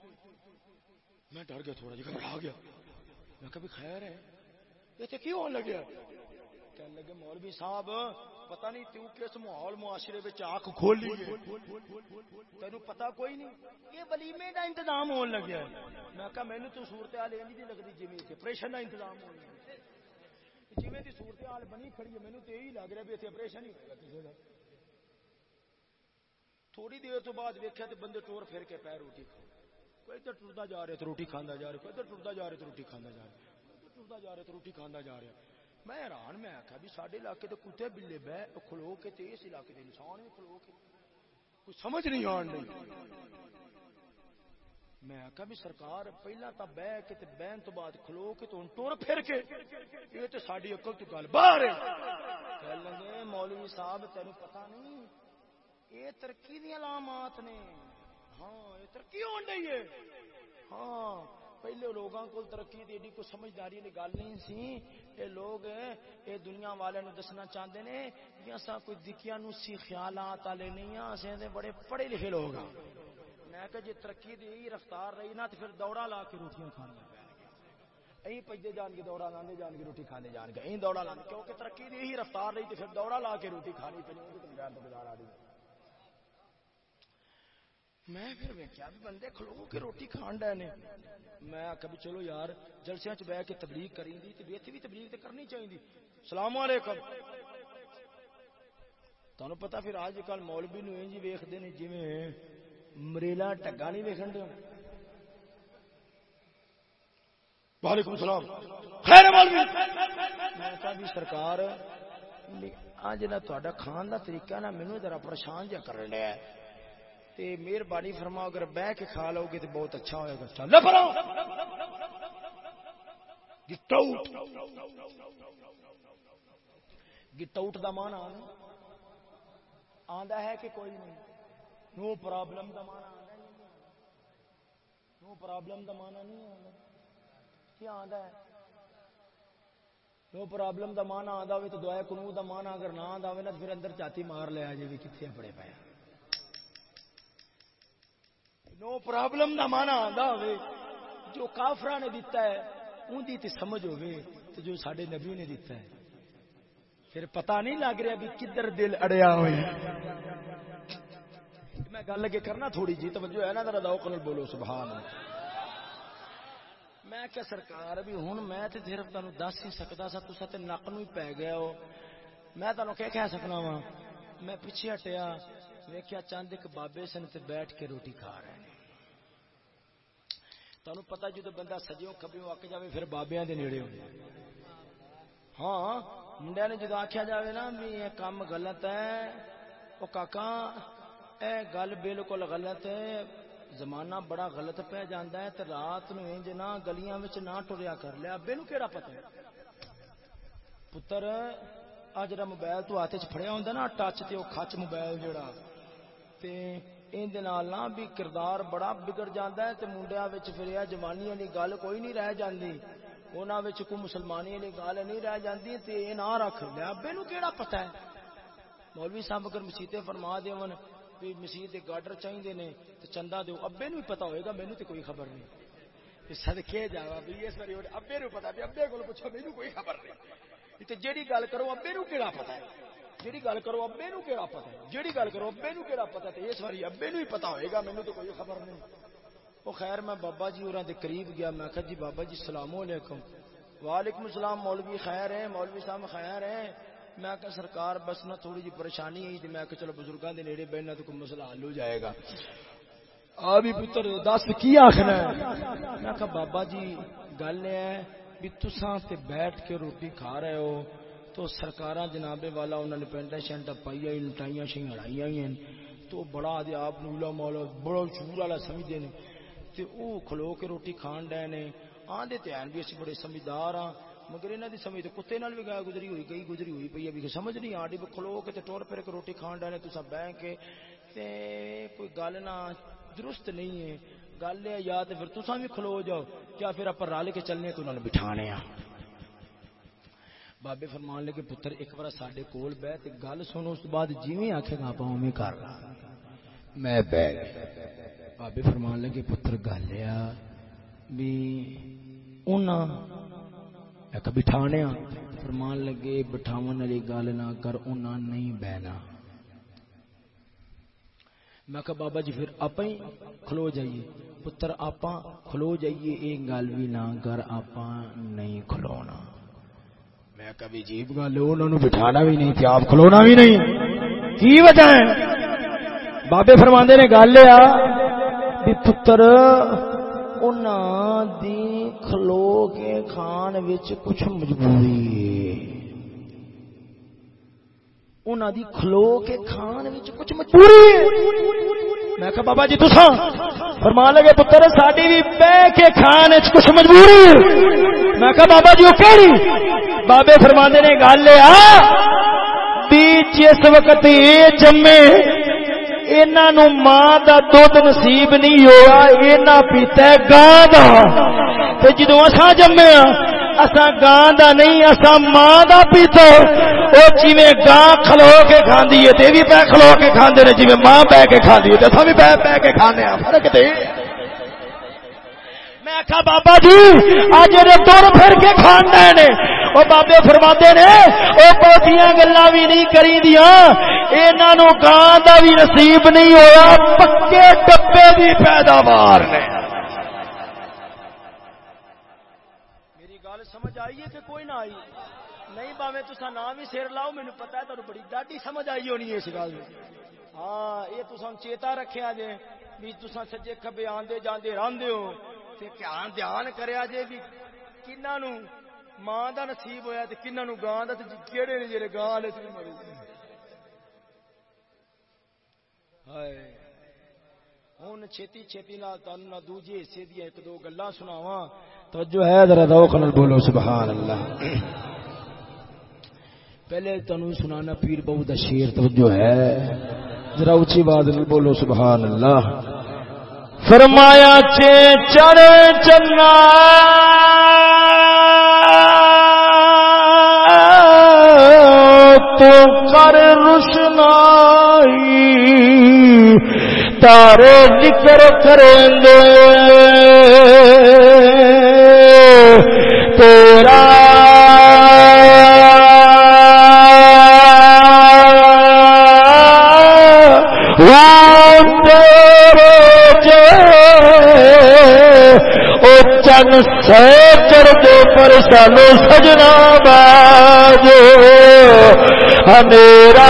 میں ڈر گیا، تھوڑا جہا گھبرا گیا۔ میں کبھی خیر ہے۔ یہ کیوں ہونے لگا کہنے لگے مولوی صاحب پتہ نہیں تو کس ماحول معاشرے میں آنکھ کھول لی تینوں پتا کوئی نہیں یہ ولیمے کا انتظام ہون لگیا میں کہا مینو تو صورت حال یہ نہیں لگتی جی آپریشن کا انتظام ہو جی کی صورت حال بنی کھڑی ہے مینو تو یہی لگ رہا بھی اتنے آپریشن ہی ہوگا کسی کا تھوڑی دیر تو بعد ویکیا تو بندے ٹور پھر کے پیر روٹی کھا کوئی ادھر ٹرتا جا رہا تو روٹی کھانا جا رہا کوئی ادھر ٹرتا جا رہا تو روٹی کھانا جا رہا ٹرتا جا رہا تو روٹی کھانا جا رہا میں حیران میں آخیا بھی سارے علاقے تو کتے بلے بہ کھلو کے تے اس علاقے کے انسان بھی کھلو کے۔ کوئی سمجھ نہیں آن نہیں میں آخا بھی سرکار پہلا تو بہ کے تے بہن تو بعد کھلو کے تو ٹور پھر کے۔ یہ تو ساری اکل تو گل باہر کہہ لیں مولوی صاحب تین پتا نہیں، یہ ترقی دی علامات نے۔ ہاں یہ ترقی ہو رہی ہے۔ ہاں پہلے لوگوں کو ترقی دی ایڈی کوئی سمجھداری والی گل نہیں سی۔ اے لوگ اے دنیا والے نو دسنا چاہتے نے کہ اسا کوئی دکیا نو سی خیالات والے نہیں ہاں اسے تے بڑے پڑھے لکھے لوگ ہاں۔ میں کہ جی ترقی دی رفتار رہی نا تو پھر دوڑا لا کے روٹیاں کھانے این پجے جان کے دوڑا لانے جان کے روٹی کھانے جان کے این دوڑا لانے، کیونکہ ترقی دی یہی رفتار رہی تو پھر دوڑا لا کے روٹی کھانی پڑی تو گزارا دی۔ میں پھر ویکیا بھی بندے کھلو کے روٹی کھان ڈے نے۔ میں آخیا بھی چلو یار جلسے چ بہ کے تبلیغ کری دی تے اتنے بھی تبلیغ تے کرنی چاہیے سلام علیکم۔ تمہیں پتا پھر آج کل مولوی نو جی ویختے ہیں جی مریلا ٹگا نہیں ویکن دیا وعلیکم السلام۔ خیر مولوی۔ میں کہا بھی سرکار آ جا کھان کا طریقہ نا مینو ذرا پریشان جا کر لیا تے مہربانی فرما اگر بہ کے کھا لو گے تو بہت اچھا ہوئے گا۔ چل گٹاؤٹ گٹاؤٹ دا مان آندا ہے۔ کہ کوئی نہیں۔ نو پرابلم دا مان نو پرابلم دا مانا نہیں آندا۔ کیا آندا ہے؟ نو پرابلم دا مانا آندا ہوئے تو دعائے کنو دا مانا اگر نہ آندا ہوئے نا پھر اندر چاتی مار لیا جی بھی کتنے پڑے پایا نو پرابلم دا مانا آندا ہوئے، جو کافرہ نے دیتا ہے ان دی تے سمجھ ہوئے تو جو ساڑے نبی نے دیتا ہے۔ پھر پتہ نہیں لگ رہا بھی کدھر دل اڑیا ہوئے۔ میں گل لگے کرنا تھوڑی جی توجہ ہے نا، ذرا دو کنل بولو، سبحان میں کہ سرکار بھی ہوں میں تے صرف تمہیں دس ہی سکتا سا تسا تے نک نو ہی پی گیا ہو۔ میں تمہیں کیا کہہ سکنا وا میں پیچھے ہٹیا۔ ویکیا چند ایک بابے سن تے بیٹھ کے روٹی کھا رہے ہیں۔ تمہیں پتا جدو بندہ سجیوں کبھی اک جائے پھر بابیا کے نیڑے ہو ہاں منڈیا نے جدو آخیا جائے نا بھی یہ کام غلط ہے۔ وہ کاکا، اے گل بالکل غلط ہے۔ زمانہ بڑا غلط پہ جانا ہے تو رات نو انج نہ گلیاں نہ ٹریا کر لیا۔ ابے نو کہڑا پتہ ہے؟ پتر آ جا موبائل تو ہاتھ چڑیا ہوں نا، ٹچ تے کچ موبائل جڑا تے نہ بھی کردار بڑا بگڑ جاتا ہے تے منڈیا پھر یہ جوانی والی گل کوئی نہیں رہ جاندی۔ انہاں وچ کوئی مسلمانی والی گل نہیں رہ جاندی تے اے نہ رکھ۔ لیا ابے نو کیڑا پتہ ہے؟ مولوی صاحب اگر مسیتے فرما دیون بھی مسیح دے گارڈر چاہیے نے تو چندہ دو ابے نو پتا ہوئے گا مینو تو کوئی خبر نہیں۔ سدکے جا بھی اس بار ابے نو پتا بھی ابے کو پوچھو مینو کوئی خبر نہیں۔ تے جیڑی گل کرو، ابے نو کیڑا پتا ہے؟ جیڑی گل کرو ابے نو کیڑا پتا ہے؟ جیڑی گل کرو ابے نو کیڑا پتا ہے اس بار ابے نو ہی پتا ہوئے گا مینو تو کوئی خبر نہیں۔ وہ خیر، میں بابا جی اور قریب گیا، میں کہ جی بابا جی السلام علیکم۔ وعلیکم السلام، مولوی خیر ہے مولوی صاحب خیر ہے میں کہ سرکار، بس نہ تھوڑی جی پریشانی ہے تو میں کہ چلو بزرگاں دے نیڑے بہنا تو کوئی مسئلہ حل ہو جائے گا۔ آ بھی پتر، دس کی آخنا ہے؟ میں کہ بابا جی گل ہے بھی تساں تے بیٹھ کے روٹی کھا رہے ہو۔ تو سرکار جناب والا انہوں نے پینٹا شینٹا پائی لٹائیاں شی ہڑائی ہیں۔ تو بڑا آدھے آپ مولا مولا بڑا شور والا سمجھتے ہیں تو وہ کھلو کے روٹی کھان ڈے نے۔ آدھے تو بھی اسی بڑے سمجھدار ہاں۔ مگر انہوں کی سمجھ تو کتے نال بھی گائے گزری ہوئی، گئی گزری ہوئی پی ابھی سمجھ نہیں آ رہی، کھلو کے ٹور پھر کے روٹی کھان ڈالے تو سب بہ کے۔ تے کوئی گل نہ درست نہیں ہے۔ گل ہے، یا تو پھر تصا بھی کھلو جاؤ، کیا پھر آپ رل کے چلنے تو انہوں نے بٹھانے آ بابے فرمان لے کے پتر ایک بار سڈے کول بہ تے گل سنو اس بعد جی آخے گا آپ اوی کر میں بابے فرمان لے کے پتر گل ہے بھی انہاں بٹھانے فرمان لگے بٹھاون والی گل نہ کر انہاں نہیں بہنا میں کہ بابا جی پھر آپ ہی کھلو جائیے پتر آپ کھلو جائیے ایک گل بھی نہ کر آپ نہیں کھلونا میں کبھی جیب گل انہوں نے بٹھانا بھی نہیں تھی آپ کھلونا بھی نہیں کی وجہ ہے بابے فرماندے نے گل لیا پتر دی کھلو کے کھان وچ کچھ مجبوری انہوں دی کھلو کے کھان وچ کچھ مجبوری میں کہا، بابا جی تسا فرما لگے پتر، ساڈی بھی بہ کے کھان وچ کچھ مجبوری میں کہا، بابا جی وہ کہڑی بابے فرماندے نے، گل لیا جس وقت یہ جمے انہوں ماں دا دودھ نصیب نہیں ہوا اینا پیتا ہے گاں دا۔ تے جدو اسا جمے ہاں، اسا گاں دا نہیں اسا ماں دا پیتا او جویں گاں کھلو کے کھاندی ہے، تے بھی پے کھلو کے کھاندے نے جویں ماں بہ کے کھاندی ہے، تے اسا بھی بہ بہ کے کھانے ہاں۔ فرق تے۔ میں آخا بابا جی اج تر پھر کے کھانا نے۔ وہ بابے فرما نے وہ بہتیاں گلا بھی نہیں کری دیا انہوں گان کا بھی نصیب نہیں ہوا پکے ڈبے کی پیداوار نے میری گل سمجھ آئی ہے کہ کوئی نہ آئی نہیں باوے تصا نام بھی سر لاؤ مینو پتا ہے تمہیں بڑی ڈاڈی سمجھ آئی ہونی ہے اس گل ہاں یہ تصا چیتا رکھا جے بھی تصا سجے کبے آدھے جانے رہتے ہو دھیان دھیان کریا جے بھی کنہوں ماں دا نصیب ہویا تے کنہ نو گاں دا تے کیڑے نے جڑے گاں والے تے مرو ہائے ہن چھتی چھتی نال تن نہ دوجے حصے دی ایک دو گلاں سناواں توجہ ہے، ذرا ذوق نال بولو، سبحان اللہ۔ پہلے تنو سنانا، پیر بہو دا شیر، توجہ ہے۔ ذرا اونچی آواز نال بولو، سبحان اللہ۔ فرمایا چے چڑے چنا تو کر روشنائی تارے ذکر کریں گے۔ تیرا چن سو کر دے پر سانو سجنا باج میرا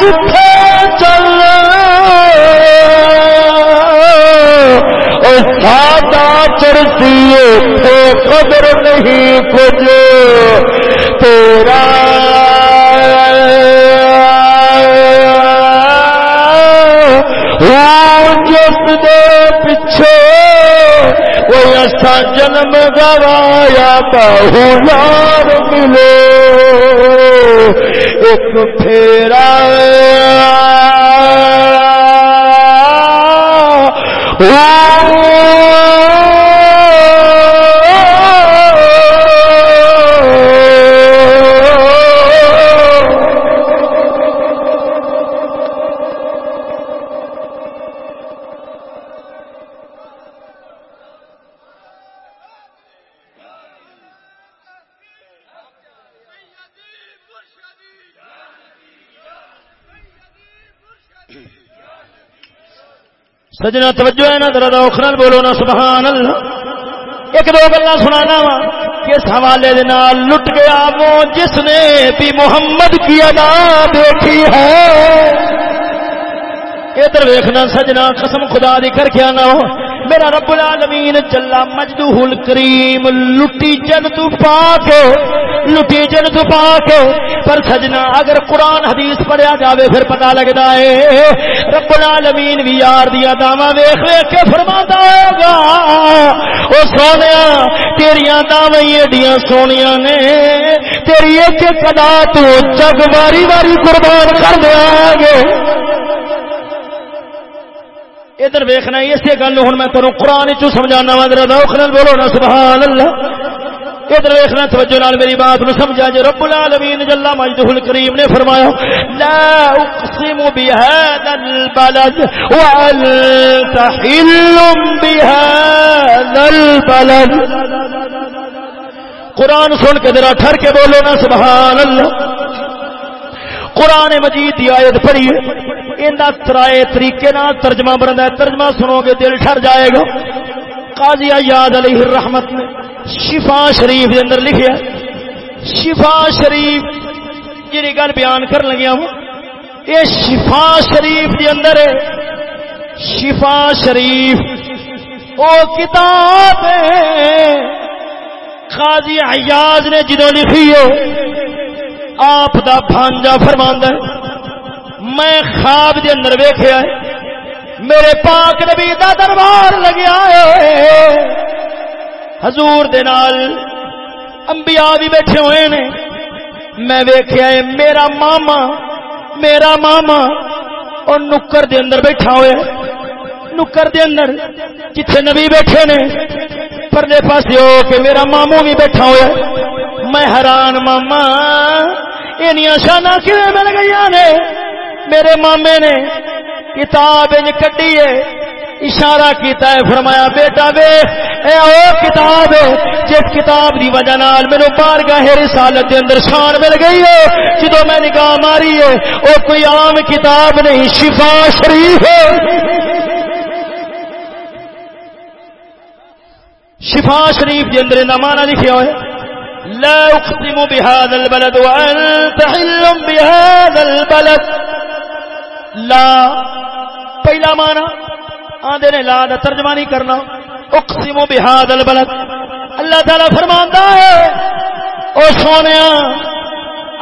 جتھے سادا چرسی قدر نہیں کچھ۔ تیرا جس دے پچھے وہ ایسا جنم گوایا بہو یار ملے۔ ایک پھیرا سجنا توجہ ہے نا، ذرا اوکھرل بولو نا سبحان اللہ ایک دو گلا سنانا وا ہاں کس حوالے دے نال لٹ گیا وہ جس نے بھی محمد کی ادا دیکھی ہے۔ ادھر ویکھنا سجنا، قسم خدا دی کر کے آنا ہو میرا رب العالمین چلا مجدو کریم لٹی جن تو پا کے لٹی جن تو پا کے، پر سجنا، اگر قرآن حدیث پڑھیا جاوے، پھر پتا لگتا ہے، رب العالمین بھی یار دیا داوا ویخ ویخ کے فرما ہوگا۔ وہ سونے تیریا داوا ایڈیاں سونیا نے۔ تیری ایک کدا تو جگ واری واری قربان کر دیا گے۔ ادھر ویخنا اسی گل ہوں میں تمہیں قرآن چ سمجھانا وا در بولو نا، سبحان اللہ۔ ادھر ویخنا توجہ نال میری بات نو سمجھا جو رب العالمین جل مجدہ الکریم نے فرمایا، لا اقسم بهذا البلد وانت حل بهذا البلد. قرآن سن کے ذرا ٹھر کے بولو نا، سبحان اللہ۔ قرآن مجید کی آیت پڑھیے۔ ان ترائے طریقے نال ترجمہ بنتا ہے، ترجمہ سنو گے، دل ٹھر جائے گا۔ قاضی یاد علیہ الرحمت نے شفا شریف کے اندر لکھیا شفا شریف جی گل بیان کر لگیا ہوں یہ شفا شریف کے اندر ہے۔ شفا شریف او کتاب قاضی عیاض نے جدو لکھی ہے، آپ دا بھانجا فرما میں خواب دے اندر ویخیا میرے پاک نبی دا دربار لگیا ہے حضور دے نال انبیاء بھی بیٹھے ہوئے نے۔ میں ویخیا میرا ماما میرا ماما اور نکر دے اندر بیٹھا ہوئے۔ نکر دے اندر جتھے نبی بیٹھے نے، پرلے پاس ہو کہ میرا مامو بھی بیٹھا ہوا میں حیران، ماما یہ شانہ کھے مل گئی نے؟ میرے مامے نے کتاب کٹی ہے اشارہ کیتا ہے، فرمایا، بیٹا وے اے او کتاب، جس کتاب دی وجہ نال مینوں بارگاہ رسالت دے اندر شان مل گئی ہے، جدوں میں نگاہ ماری ہے، او کوئی عام کتاب نہیں، شفا شریف ہے۔ شفا شریف کے اندر مانا لکھا ہوئے، لا اقسم بهذا البلد وانت حل بهذا البلد۔ لا، پہلا مانا آدھے نے لا دا ترجمہ نہیں کرنا اقسم بہاد البلد. اللہ تعالی فرماندا ہے، او سونیا،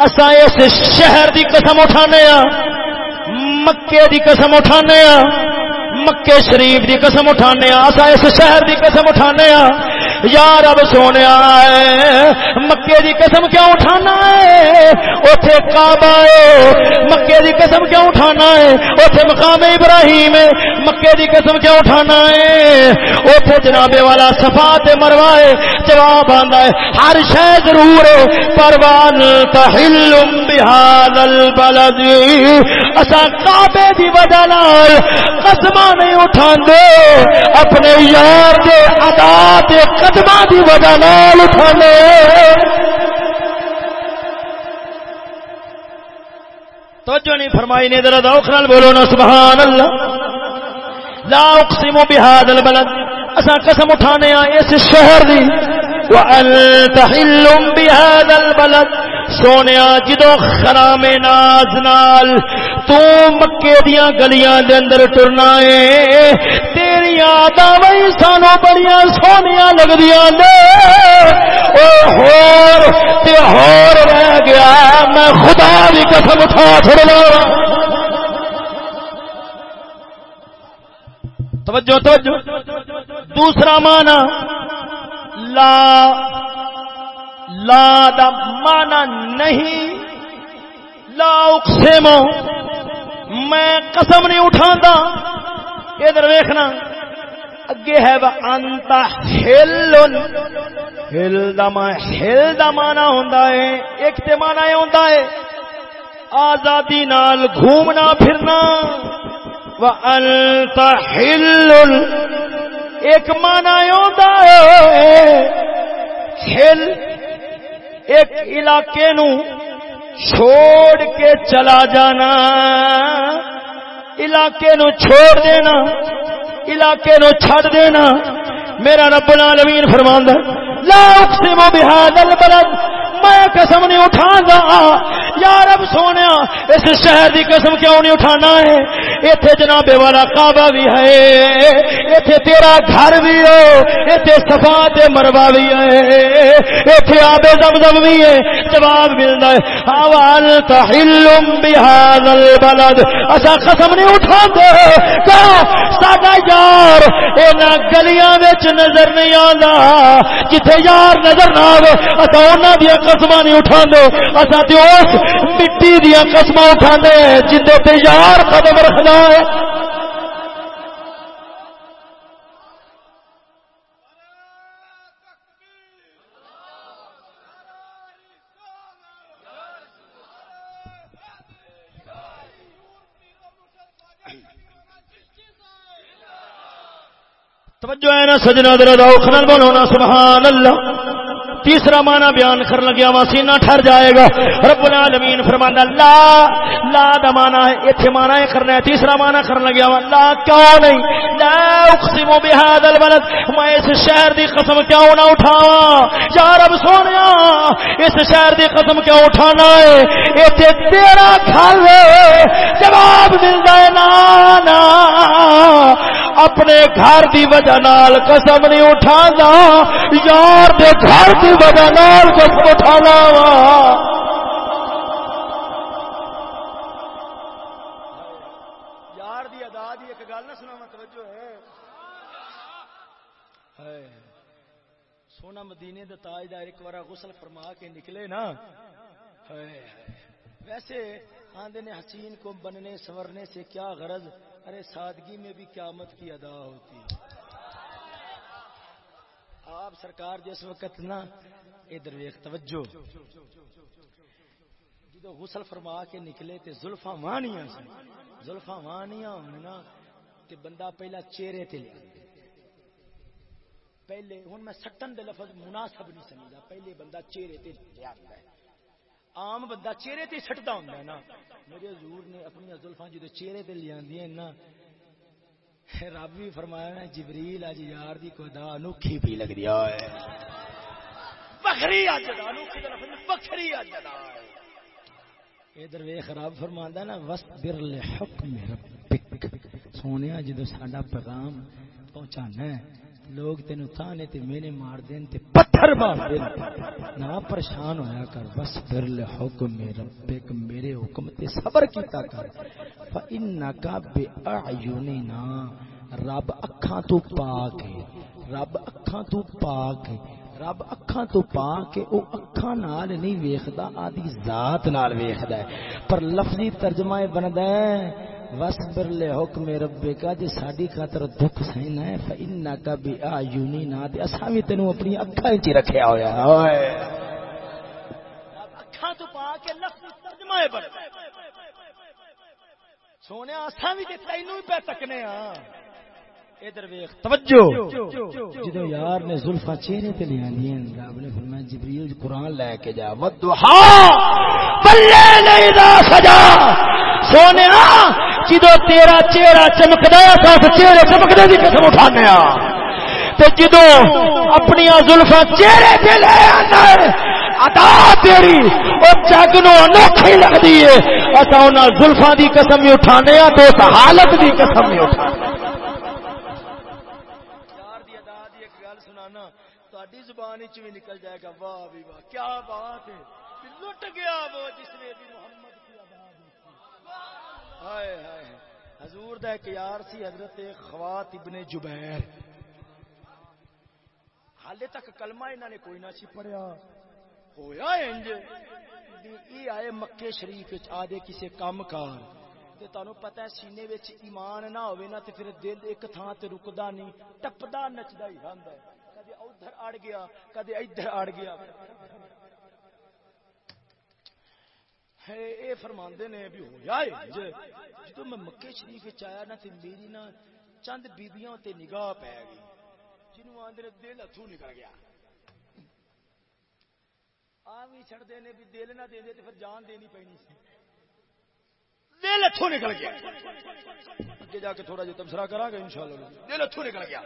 اساں اس شہر دی قسم اٹھانے ہاں مکے دی قسم اٹھانے ہاں مکے شریف دی قسم اٹھانے ہاں اساں اس شہر دی قسم اٹھانے ہاں یا رب سونے مکے دی قسم کیوں اٹھانا ہے؟ اوتھے کعبہ ہے، مکے دی قسم کیوں اٹھانا ہے؟ اوتھے مقام ابراہیم ہے، مکے دی قسم کیوں اٹھانا ہے؟ اوتھے جناب والا صفا تے مروا ہے، جواب آندا ہے، ہر شے ضرور ہے، پروان تحل بهذا البلد۔ اسا کعبے دی وجہ نال قسماں نہیں اٹھاندے، اپنے یار دے ادا تے قدمہ دی وجہ نال اٹھانے توجہ نہیں فرمائی نے، ذرا ذوق نال بولو نا، سبحان اللہ۔ لا اقسم بهذا البلد۔ اسا قسم اٹھانے آئے اس شہر دی۔ وانت حل بهذا البلد۔ سونیا جدو خرام ناز نال تو مکے دیاں گلیاں دے اندر ٹرنا ہے تیری آدھا وہی سانو بڑیاں سونیاں لگ دیاں او ہور تے ہور رہ گیا، میں خدا بھی قسم اٹھا چھڑنا توجہ توجہ۔ دوسرا مانا لا لا دا مانا نہیں۔ لا اقسم۔ میں قسم نہیں اٹھا ادھر ویخنا اگے ہے وہ انتا ہل ہل دا ہل دا مانا ہوندا ہے۔ ایک تے مانا یہ ہوندا ہے۔ آزادی نال گھومنا پھرنا۔ وہ انتا ہل ایک مانا یہ ہوندا ہے۔ ہل ایک علاقے نو چھوڑ کے چلا جانا، علاقے نو چھوڑ دینا، علاقے نو چھڑ دینا۔ میرا رب العالمین فرماندا لا اقسم بهذا البلد میں قسم نہیں اٹھا گا یا رب سونے اس شہر دی قسم کیوں نہیں اٹھانا ہے؟ ایتھے جناب والا کعبہ بھی ہے، ایتھے تیرا گھر بھی ہو ایتھے صفا تے مروا بھی ہے، ایتھے آب زمزم بھی ہے، جواب ملدا ہے۔ حوال تحل بهذا البلد۔ اسا قسم نہیں اٹھا دے کہ ساڈا یار انہاں گلیاں وچ نظر نہیں آندا۔ جتھے یار نظر نہ آوے، اسا انہاں دی قسم نہیں اٹھا دے اصا تو اس مٹی دیا قسم اٹھا دے جن یار قدم رکھنا ہے۔ توجہ ہے نا سجنا در بولو نا، سبحان اللہ۔ تیسرا مانا بیان کر لگیا وا، سینہ ٹھر جائے گا۔ رب العالمین فرمانا لا لا دا مانا ہے، ایتھے مانا ہے کرنا ہے، تیسرا مانا کر لگیا وا، لا، کیوں نہیں؟ لا اقسم بهذا البلد میں اس شہر دی قسم کیوں نہ اٹھاواں؟ یا رب سونیا، اس شہر دی قسم کیوں اٹھانا ہے؟ ایتھے تیرا گھر جواب ملدا ہے، نا نا۔ اپنے گھر دی وجہ نال قسم نہیں اٹھانا، یار دے گھر دی وجہ نال قسم اٹھانا وا۔ سونا مدینے دے تاجدار ایک بار غسل فرما کے نکلے نا۔ ویسے آندے نے حسین کو بننے سورنے سے کیا غرض؟ ارے سادگی میں بھی قیامت کی ادا ہوتی ہے۔ آپ سرکار جس وقت نا، ادھر ویخ توجہ۔ جدو غسل فرما کے نکلے تے زلفا وانیاں سن۔ زلفا وانیاں ہونے نا، تے بندہ پہلا چہرے تے لیا پہلے ہوں میں سٹن دے لفظ مناسب نہیں سمجھا پہلے بندہ چہرے تے لیا ہے۔ عام بندہ چہرے تے سٹتا ہوں نا۔ میرے حضور نے اپنی زلفا جدو چہرے تے لیا نا رب بھی فرمایا نا جبریل اج یار دی کوئی دا انوکھی پی لگ دیا ہے۔ بکری اج دا انوکھی دا بکری اج دا۔ ادھر ویکھ رب فرماندا نا وصبر لحکم ربک۔ سونے جدو ساڈا پیغام پہنچانا ہے لوگ تینو تانے تے مینے مار دین تے پتھر مار دین۔ نہ پریشان ہویا کر، بس پھر حکم ربک میرے حکم تے صبر کیتا کر۔ فانک باعیننا رب اکھاں تو پاک ہے، رب اکھاں تو پاک ہے، رب اکھاں تو پاک ہے، او اکھاں نال نہیں ویکھدا آدی ذات نال ویکھدا ہے۔ پر لفظی ترجمہ بندا ہے وصبر لے حکم رب کا جی ساری خاطر دکھ سہنا ہے فانک باعیننا تے اساں وی تینو اپنی اکھاں وچ رکھیا ہویا ہے۔ اوئے۔ اکھاں تو ترجمہ سونے اساں وی تے تینو ہی پہ تکنے ہاں۔ ادھر ویخ، توجہ۔ جدو یار نے زلفا چہرے تے لیا دیا رب نے فرمایا، جبریل، قرآن لے کے جا ودھا بلے نہیں سجا۔ سونے جدو تیرا چہرہ چمکدا تھا چہرے چمکدے دی قسم اٹھانے تے جدو اپنی زلفا چہرے تے لے آنا ادا تیری، او جگ نو انوکھی لگدی ہے۔ اسا انہاں زلفاں دی قسم ہی اٹھانے تے اس حالت دی قسم ہی اٹھانے زبان بھی نکل جائے گا۔ واہ بھی واہ۔ کیا بات ہے۔ لٹ گیا وہ جس نے بھی محمد کی ہائے ہائے۔ حضور دا ایک یار سی حضرت خوات ابن جبیر۔ حالے تک کلمہ انہوں نے کوئی نہ سی پڑھیا۔ ہویا انج۔ یہ آئے مکے شریف آدھے کسی کام کار۔ تے تانوں پتہ ہے سینے وچ ایمان نہ ہوے نا تے پھر دل ایک تھان تے رکدا نہیں، ٹپدا نچدا ہی رہندا ہے۔ ادھر اڑ گیا، کدے ادھر اڑ گیا۔ اے فرماندے نے بھی ہویا ہے جدو میں مکے شریف آیا نا، تے میری نا چند بیبیاں تے نگاہ پی گئی، جنوں آندے دل ہتھوں نکل گیا۔ آ بھی چھڑ دے نے بھی دل نہ دے دے، تے پھر جان دینی پینی سی۔ دل ہتھوں نکل گیا۔ اگے جا کے تھوڑا جہا تبصرہ کراں گا انشاءاللہ۔ دل ہتھوں نکل گیا۔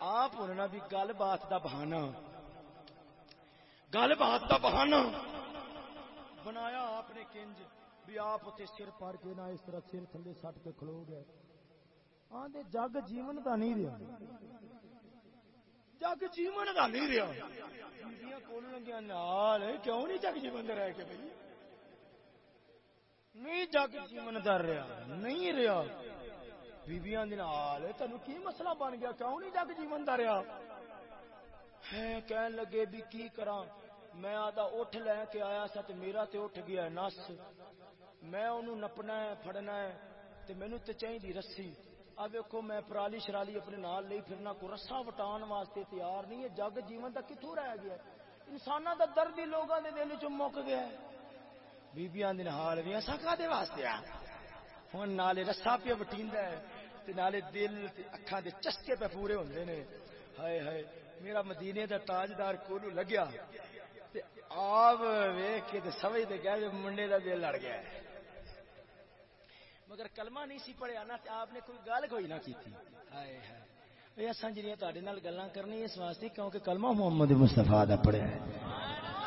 آپ ہونا بھی گل بات کا بہانا۔ گل بات کا بہانا۔ بنایا آپ نے کنج بھی آپ اتنے سر پڑ کے نہ اس طرح سر تھلے سٹ کے کھلو گئے۔ آدھے جگ جیون کا نہیں رہا۔ جگ جیون کا نہیں رہا۔ کول لگیا نال؟ کیوں نہیں جگ جیون رہ کے بھائی نہیں جگ جیون در رہا۔ نہیں رہا۔ بیبیاں نال تین کی مسئلہ بن گیا؟ کیوں نہیں جگ جیون دا رہا ہے کہن لگے بھی کی کراں؟ میں آدھا اٹھ لے کے آیا سا تے میرا تے اٹھ گیا نس۔ میں انہوں نپنا ہے، پھڑنا ہے تے مینوں تے چاہیے رسی۔ آ ویکھو، میں پرالی شرالی اپنے نال لئی پھرنا کو رسا وٹان واسطے تیار نہیں ہے۔ جگ جیون دا کتھوں رہ گیا ہے؟ انساناں دا درد ہی لوگاں دے دل چ مک گیا ہے۔ بیبیاں دے حال وی اساں کا دے واسطے آ؟ ہن نالے رسا پہ وٹیندا ہے۔ نالے دل اکھاں دے چسکے پہ پورے ہوندے نے ہائے ہائے میرا مدینے دا تاجدار کولو لگیا تے آپ ویکھ کے تے سمجھ تے گئے منڈے دا دل لڑ گیا مگر کلمہ نہیں سی پڑھیا نا تے آپ نے کوئی گل کوئی نہ کیتی ہائے ہائے اے اساں جڑیاں تہاڈے نال گلاں کرنی اس واسطے کیونکہ کلمہ محمد مصطفی دا پڑھیا ہے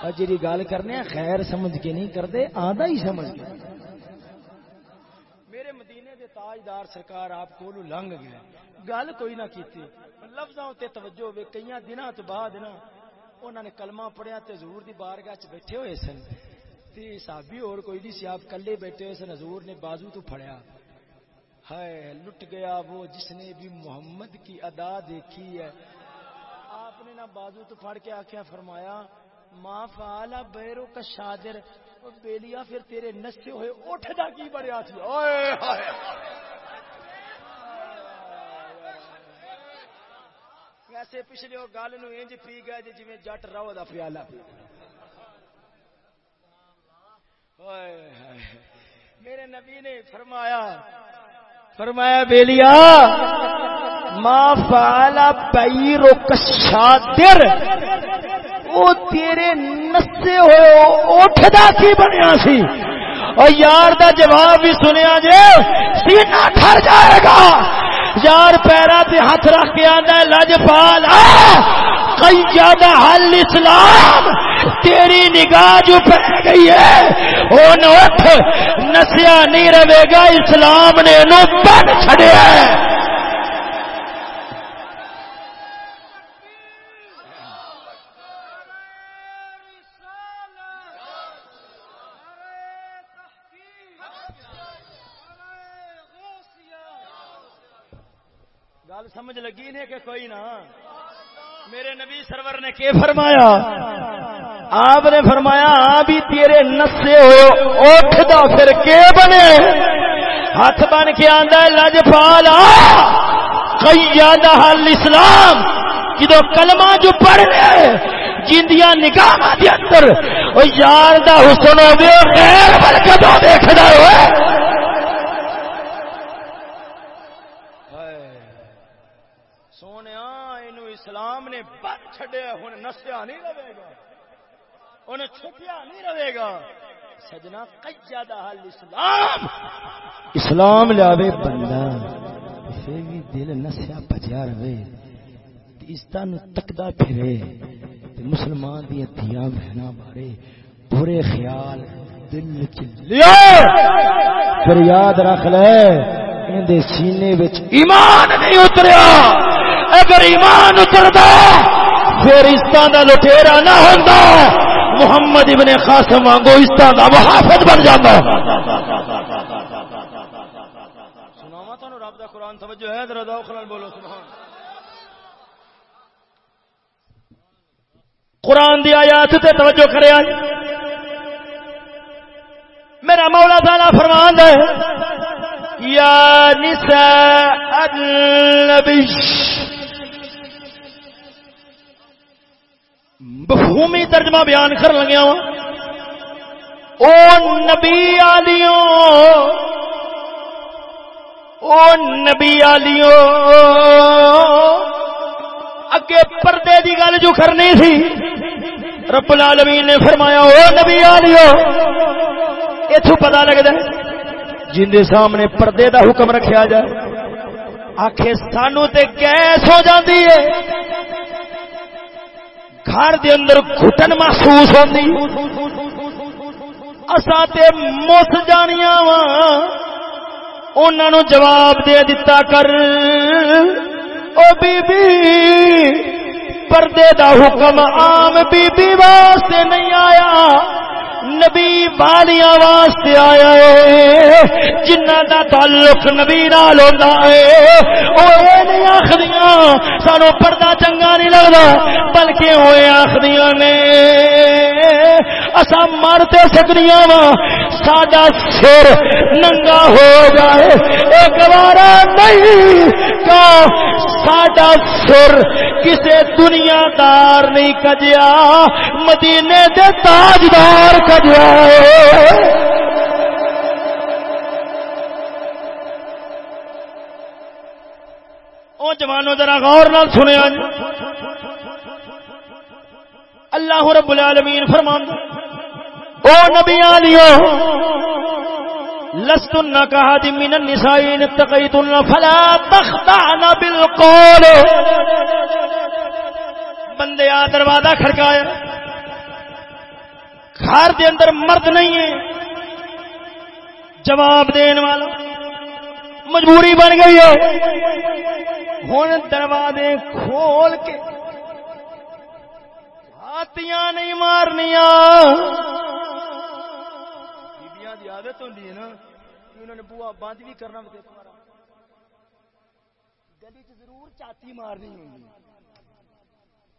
اور جڑی گل کرنے خیر سمجھ کے نہیں کردے آدھا ہی سمجھ کے تاجدار سرکار آپ کو لنگ گئے گل کوئی نہ کیتی۔ لفظوں تے توجہ ہوئے کئی دنوں تو بعد نا انہوں نے کلمہ پڑھیا تے حضور دی بارگاہ چ بیٹھے ہوئے سن۔ تے صحابی اور کوئی نہیں سی، آپ کلے بیٹھے ہوئے سن، حضور نے بازو تو پھڑیا۔ ہائے، لٹ گیا وہ جس نے بھی محمد کی ادا دیکھی ہے۔ آپ نے نہ بازو تو پھڑ کے آخیا فرمایا ماں فالا بیرو کا شادر بیلیا پھر تیرے نسے ہوئے اٹھتا کی بڑیا تھی؟ ویسے پچھلے وہ گل نو انج پی گئے جی جی جٹ رو دا پیالہ پی۔ میرے نبی نے فرمایا فرمایا بیلیا ما فعلا پیرو کشادر او تیرے نسے ہوئے اٹھدا کی بنیا سی؟ اور یار دا جواب بھی سنیا جے، سینہ ٹھر جائے گا۔ یار پیرا تے ہاتھ رکھ کے آندا ہے، لج پال۔ کئی حل اسلام، تیری نگاہ جو پہ گئی ہے، اون اٹھ، نسیا نہیں رہے گا، اسلام نے نو بن چھڑیا ہے گل سمجھ لگی نے کہ کوئی نہ۔ میرے نبی سرور نے کی فرمایا؟ آپ نے فرمایا بھی تیرے نسے ہو اٹھتا پھر کے بنے؟ ہاتھ بن کے آدھا لج پالا حل اسلام۔ جدو کلمہ جو پڑھ رہے جندیا نگاہ دے اندر، او یار دا حسن ہو گیا غیر برکتوں دیکھدا ہوئے نسیا نہیں رہے گا۔ انہیں چھپیا نہیں رہے گا۔ سجنا قیادہ حل اسلام۔ اسلام لیا بندہ پھر بھی دل نسیا بجیا رہے عزت تکدا پھرے مسلمان دیا دیا بہنا بارے برے خیال دل لیا۔ پھر یاد رکھ لے اندے سینے وچ ایمان نہیں اتریا۔ اگر ایمان اتردا پھر استا دا لٹیرا نہ ہوتا محمد ابن خاصم وانگو استا دا محافظ بن جاتا سناوا تو رب دا قرآن توجہ ہے، ذرا داؤ خلال بولو، سبحان۔ قرآن دی آیات تے توجہ کرے آج۔ میرا مولا تعالی فرمان ہے یا نساء النبی۔ مفہومی ترجمہ بیان کر لگیا وا او نبی آلیوں او نبی آلیوں اگے پردے دی گل جو کرنی تھی رب العالمین نے فرمایا، او نبی آلیوں اتو پتا لگتا ہے، جن دے سامنے پردے دا حکم رکھیا جائے آخے سانو تے گیس ہو جاتی ہے۔ گھر دے اندر گھٹن محسوس ہوتی اساں تے مس جانیاں وا انہاں جواب دے دتا کر۔ او بی بی، پردے دا حکم عام بی بی واسطے نہیں آیا۔ نبی والیاں واسطے آیا ہے جنہ دا تعلق نبی نال ہوندا ہے۔ او اے نہیں آکھدیاں سانو پردہ چنگا نہیں لگدا، بلکہ او اے آکھدیاں نے اسا مر تے سکدیاں وا ساڈا سر ننگا ہو جائے۔ اے گوارا نہیں کا ساڈا سر کسے دنیا دار نہیں کجیا مدینے دے تاجدار کجیا او جوانو، ذرا غور نال سنیا اللہ رب العالمین فرمان او نبی آلیو لستن كهاد من النساء ان اتقيتن فلا تخضعن بالقول. بندے آ دروازہ کھڑکایا. گھر دے اندر مرد نہیں ہے. جواب دین والا. مجبوری بن گئی ہے. ہوں دروازے کھول کے ہاتیاں نہیں مارنیاں. عادت ہوندی ہے نا کہ انہوں نے بوا بند بھی کرنا گلی چ ضرور چاتی مارنی ہوگی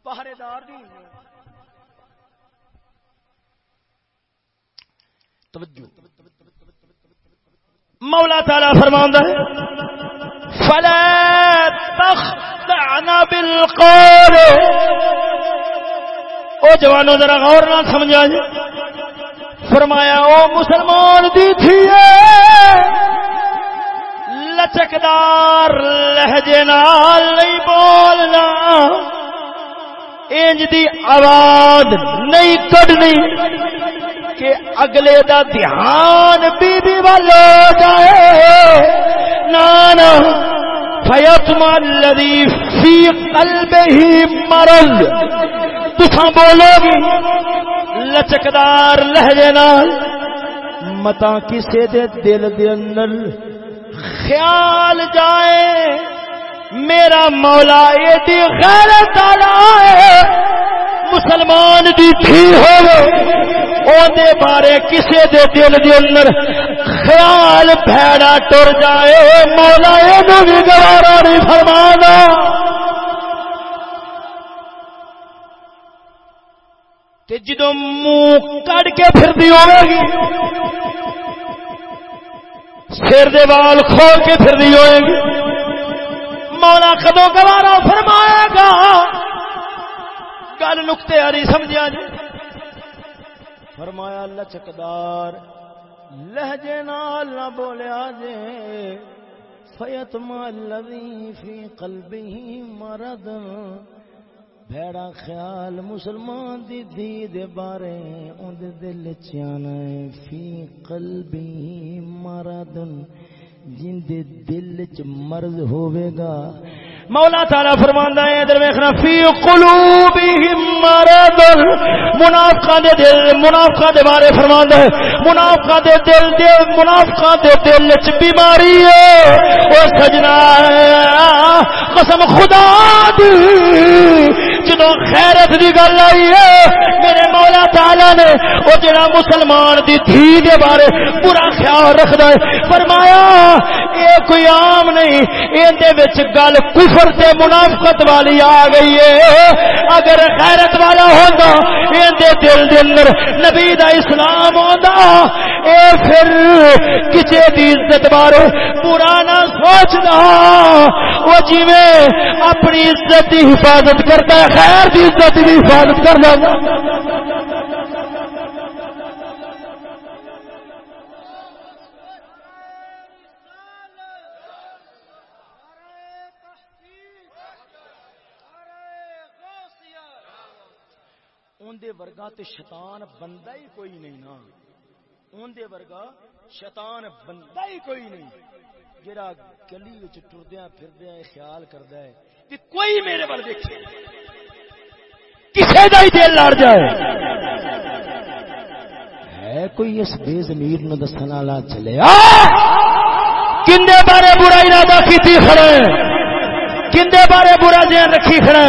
پہرے دار دی توجہ مولا تعالی فرماوندا ہے فلا تخضعن بالقول او جوانو ذرا غور نہ سمجھا جی فرمایا، او مسلمان دی تھی لچکدار لہجے نال نہیں بولنا۔ انج دی آواز نہیں کڈنی کہ اگلے دا دھیان بی بی والو جائے۔ نانا فیتما الذی فی قلبہ مرض۔ تساں بولو گی لچکدار لہجے نال متا کسے دے دل دے اندر خیال جائے، میرا مولا ایڈی غیرت والا مسلمان دی تھی ہو دے بارے کسے دے دل دے اندر خیال بھیڑا ٹر جائے، مولا یہ بھی گوارا نہیں فرمانا۔ تے جدو منہ کٹ کے پھر دی ہوئے گی، سر دے وال کھول کے پھر دی ہوئے گی۔ مولا کدو گوارا فرمائے گا؟ گل نقطے ہری سمجھا جی۔ فرمایا لچکدار، لہجے نال نہ بولیا جے۔ فیتما الذی فی قلبه مرض۔ بھڑا خیال مسلمان دی دی دے بارے اون دے دل چانا فی قلبی مرض جن دے دل چ مرض ہوے گا۔ مولا تعالی فرماندا ہے، ادھر ویکھنا، فی قلوبہم مرض منافقاں دے دل منافقاں دے بارے فرماندا ہے۔ منافقاں دے دل دے منافقاں دے دل وچ بیماری ہے۔ او سجنا، قسم خدا دی۔ جدو خیرت دی گل آئی ہے، میرے مولا تعالی نے او جڑا مسلمان دی دھی دے بارے پورا خیال رکھدا ہے۔ فرمایا، اے کوئی عام نہیں این دے وچ گل کفر سے منافقت والی آ گئی ہے۔ اگر غیرت والا ہوتا دے دل دے اندر نبی دا اسلام ہوتا اے پھر کسی دی عزت بارے پرانا سوچنا وہ جی اپنی عزت کی حفاظت کرتا ہے خیر دی عزت کی حفاظت کرنا۔ اندے ورگا تے شیطان بندہ ہی کوئی نہیں نا۔ اندے ورگا شیطان بندہ ہی کوئی نہیں۔ جڑا گلی وچ ٹردیاں پھردیاں خیال کردا ہے کہ کوئی میرے ول دیکھے، کسے دا ہی دل لڑ جائے۔ ہے کوئی اس بے ضمیر نو دسن والا چلے کندے بارے برا ارادہ کیتی کھڑے کندے بارے برا جے رکھی کھڑے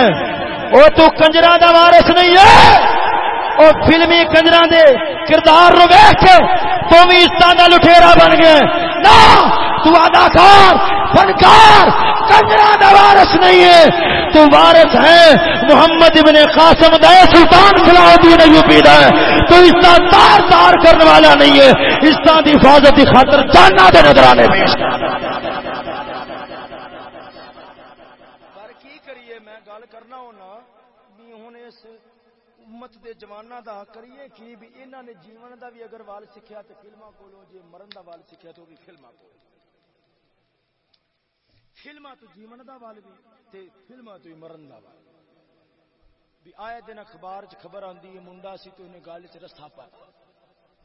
او تو کنجرا دا وارث نہیں ہے۔ او فلمی کنجرا دے کردار رو ویکھ کے تو بھی اس طرح لٹھیرا بن گئے نا تو اداکار، فنکار کنجرا دا وارث نہیں ہے۔ تو وارث ہے محمد ابن قاسم دے سلطان صلاح الدین ایوبی دا۔ ہے تو اس طرح تار تار کرنے والا نہیں ہے۔ اس طرح دی حفاظت کی خاطر جاننا دے نظرانے پیش جوانا دا کریے کی بھی انہوں نے جیون دا بھی اگر وال سیکھا تو فلما کو جی مرن دا وال سیکھا تو بھی فلما کو فلما تو جیون دا وال بھی تے فلما تو مرن دا وال۔ بھی آئے دن اخبار چ خبر آندی ہے منڈا سی تو انہیں گال چ رسا پا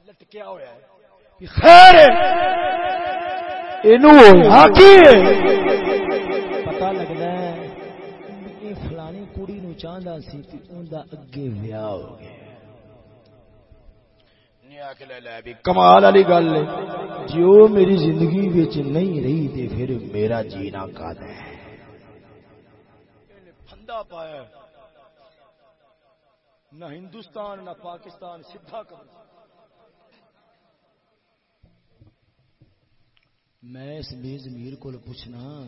لٹکیا ہوا ہے۔ خیر اینو ہوا کی پتہ لگدا ہے فلانی کڑی نو چاہتا سی اوندا اگے ویاہ ہو گیا۔ کمال والی گل جو میری زندگی بچ نہیں رہی تے پھر میرا جینا کا ہے پھندا پایا نہ ہندوستان نہ پاکستان سیدھا کر میں اس میز میر کو پوچھنا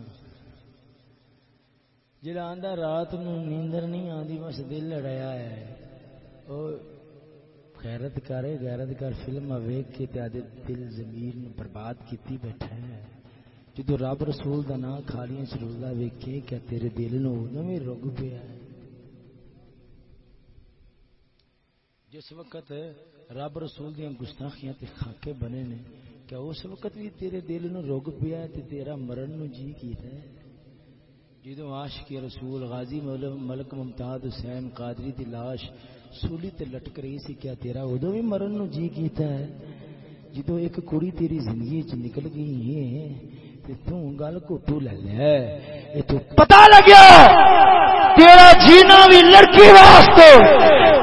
جڑا آندا رات نو نیندر نہیں آندی بس دل لڑایا ہے۔ غیرت کرے غیرت کر فلم ویکھ کے تے دل ضمیر نو برباد کیتی بیٹھا ہے۔ جدو رب رسول دا نام کھالیاں چلودا ویکھے کیا تیرے دل نو نویں رگ پیا ہے۔ جس وقت رب رسول دیاں گستاخیاں تے خاکے بنے نے، کیا اس وقت بھی تیرے دل نو رگ پیا تے تیرا مرن نو جی کیتا ہے؟ جدو عاشق رسول غازی ملک ممتاز حسین قادری دی لاش سولی تے لٹک رہی سی، کیا تیرا ادو بھی مرن نو جی کیتا ہے؟ جدو ایک کڑی تیری زندگی چ نکل گئی ہے، تے تو گل کوٹو لے لے اے تو پتہ لگیا تیرا جینا بھی لڑکی واسطے،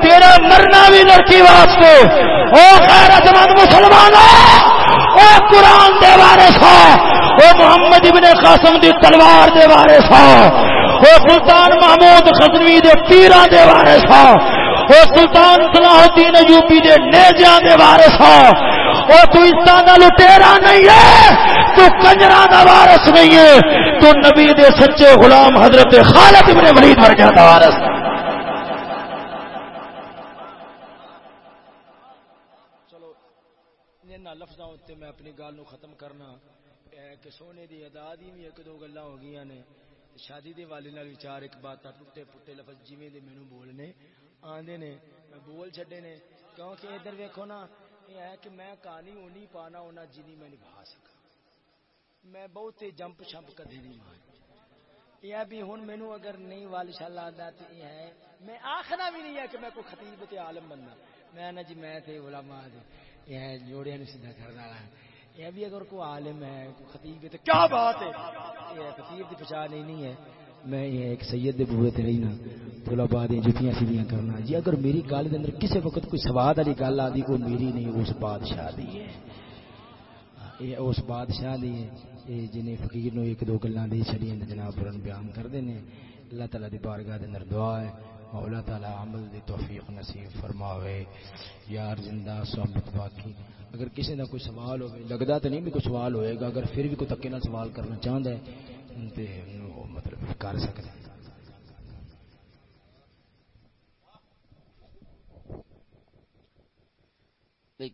تیرا مرنا بھی لڑکی واسطے۔ او غیرت مند مسلمان او قرآن دے بارے سا او محمد ابن قاسم دی تلوار دے بارے سا او سلطان محمود خزنوی دے پیران دے بارے سا او سلطان صلاح الدین ایوبی دے نیجاں دے بارے سا او تو اس طرح لٹیرا نہیں ہے، تو کنجرا دا وارث نہیں ہے۔ تو نبی دے سچے غلام حضرت خالد ابن ولید ورگا دا وارث۔ چلو انہاں لفظاں تے میں اپنی گل نو ختم کرنا۔ کہ سونے دی ادا دی بھی ایک دو گلا ہو گئی نے۔ شادی دے والے نال وچار ایک بات ٹوٹے پٹے لفظ جویں دے مینوں بولنے آندے نے، بول چھڈے نے، کیونکہ ادھر ویکھو نا، یہ ہے کہ میں کہانی اونی پانا ہونا جنی میں نبھا سکا۔ میں بہت جمپ شمپ کدی نہیں مار یہ بھی ہوں مینو اگر نہیں وال شال آتا تو یہ ہے، میں آخنا بھی نہیں ہے کہ میں کوئی خطیب تے عالم بننا۔ میں نہ جی میں تے علماء دے، یہ جوڑے نہیں سیدھا کرنا۔ والا یہ بھی اگر کوئی عالم ہے، کوئی خطیب ہے تو کیا بات ہے؟ یہ خطیب کی پہچان ہی نہیں ہے۔ میں ایک سید دے بوے تے رہنا تھوڑا بعد جتیاں سیدھیاں کرنا۔ جی اگر میری گل دے اندر کسی وقت کوئی سواد والی گل آدھی کوئی میری نہیں اس بادشاہ دی ہے۔ یہ اس بادشاہ دی ہے۔ جنہیں فقیر نو ایک دو گلاں دی چھڑیاں جناب پرن بیان کردے نے۔ اللہ تعالی دی بارگاہ دے اندر دعا ہے۔ مولا تعالی عمل دی توفیق نصیب فرماوے۔ یار زندہ، صحبت باقی۔ اگر کسی دا کوئی سوال ہوے لگدا تے نہیں بھی کوئی سوال ہوئے گا، اگر پھر بھی کوئی تکے نال سوال کرنا چاہندا ہے، تے مطلب کر سکدا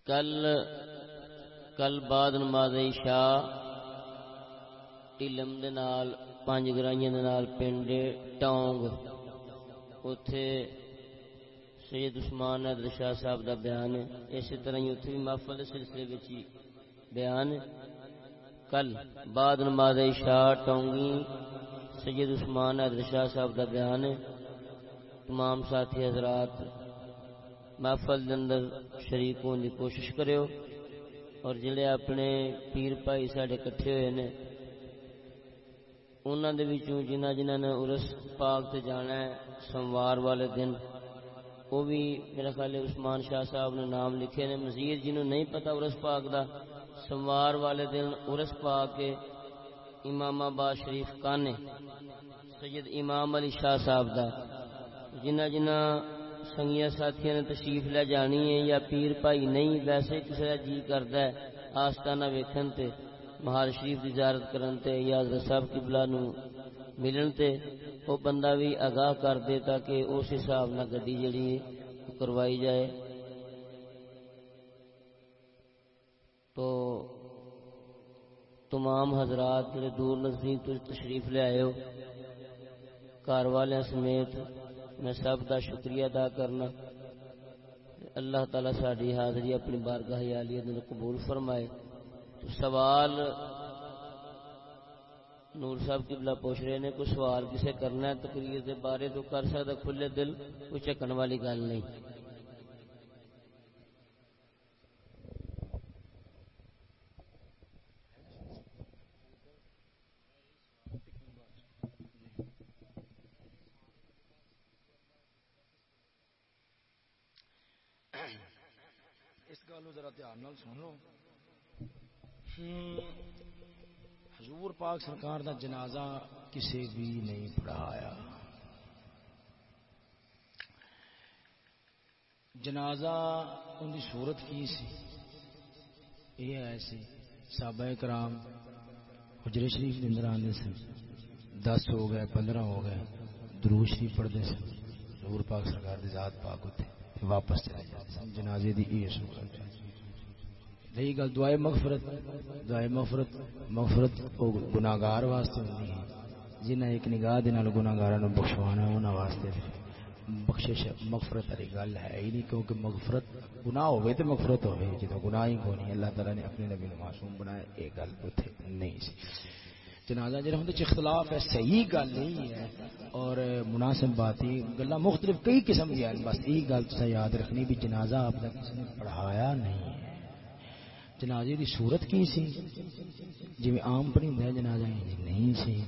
کل کل بعد نماز عشاء ٹیلم دے نال، پانچ گرائیاں دے نال پنڈ ٹونگ اوتھے سید عثمان حضرت شاہ صاحب دا بیان ہے اسی طرح ہی اوتھے بھی محفل دے سلسلے وچ بیان۔ ہے کل بعد نماز عشاء ٹونگی سید عثمان حضرت شاہ صاحب دا بیان ہے۔ تمام ساتھی حضرات، محفل اندر شریک ہونے دی کوشش کریو۔ اور جڑے اپنے پیر بھائی ساڈے کٹھے ہوئے نے انہوں دے وچوں جنہ جنہ نے عرس پاک تے جانا ہے سوموار والے دن، وہ بھی میرا خیال عثمان شاہ صاحب نے نام لکھے نے۔ مزید جنہوں نہیں پتا عرس پاک دا سوموار والے دن عرس پاک کے امام آباد شریف کانے، سید امام علی شاہ صاحب دا، جنہ جنہ سنگیا ساتھیاں نے تشریف لے جانی ہے یا پیر بھائی نہیں، ویسے کسی کا جی کرتا ہے، آستانہ ویکھن تے، مہار شریف کی زیارت کرن تے یا حضرت صاحب قبلہ نو ملن تے وہ بندہ بھی آگاہ کر دے تاکہ اس حساب نہ گڈی جڑی کروائی جائے۔ تو تمام حضرات جڑے دور نزدیک تو تشریف لے آئے ہو، گھر والے سمیت میں سب کا شکریہ ادا کرنا۔ اللہ تعالی ساری حاضری اپنی بارگاہ عالیہ قبول فرمائے۔ سوال نور صاحب کی بلا پوچھ رہے نے، کوئی سوال کسے کرنا ہے تقریر دے بارے تو کر سکتا کھلے دل، کوئی چکن والی گل نہیں اس گل ذرا دھیان سن لو۔ حضور پاک سرکار دا جنازہ کسی بھی نہیں پڑھایا۔ جنازہ ان کی صورت کی سی؟ یہ ایسی سابا کرام حجر شریف کے اندر آتے سن۔ دس ہو گئے، پندرہ ہو گئے درو شریف پڑھتے سن۔ حضور پاک سرکار دی ذات پاک ہوتے۔ واپس چلے جاتے سن جنازے دی یہ صورت رہی گل دعائے مغفرت۔ دعائے مغفرت مغفرت گناگار واسطے ہوتی ہے۔ جنہیں ایک نگاہ دن گناگار بخشوانا انہوں واسطے بخشش، مغفرت والی گل ہے۔ ہی نہیں کیونکہ مغفرت گناہ ہوئے تو مغفرت ہوئے جدو گناہ ہی کونی اللہ تعالیٰ نے اپنے نبی معصوم بنایا، یہ گل اتنے نہیں سی۔ جنازہ جہاں ہوں اختلاف ہے، صحیح گل نہیں ہے۔ اور مناسب بات ہی گلا مختلف کئی قسم کی ہیں۔ بس یہی گل تو یاد رکھنی بھی جنازہ آپ کا کسی نے پڑھایا نہیں ہے۔ جنازے دی صورت کی سی؟ جی عام پڑھی ہوں جنازہ نہیں سی۔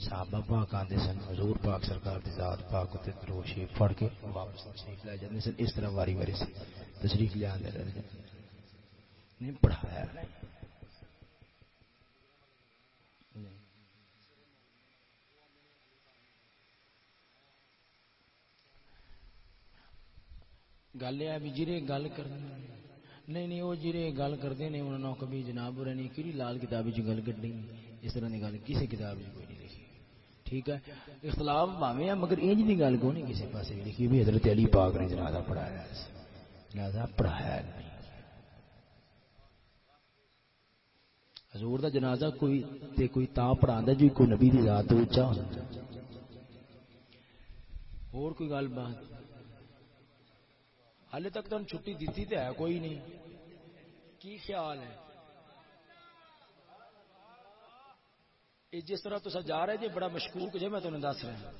صحابہ پاک آتے سن، حضور پاک سرکار کی ذات پاک اتنے دروشی پڑھ کے واپس تشریف لے جاتے سن۔ اس طرح واری واری سے تشریف لے آتے رہتے نہیں پڑھایا۔ نہیں گل یہ بھی جی گل کرنی نہیں نہیں، وہ جی گل کرتے ہیں، انہوں نے کبھی جناب رہی کہ لال کتاب گل کھی اس طرح کی گل کسی کتاب کوئی نہیں لکھی۔ ٹھیک ہے؟ اختلاف پاوے ہیں، مگر انج کی گل کو نہیں کسی پاس لکھی۔ بھی حضرت علی پاک نے جنازہ پڑھایا جنازہ پڑھایا نہیں حضور دا جنازہ کوئی تے کوئی تا پڑھا جو کوئی نبی دی ذات تو اچا ہو اور کوئی گل بات ہال تک تم چھٹی دیتی تو ہے کوئی نہیں۔ کی خیال ہے؟ جس طرح تو جا رہے جی بڑا مشکوک جی میں تمہیں دس رہا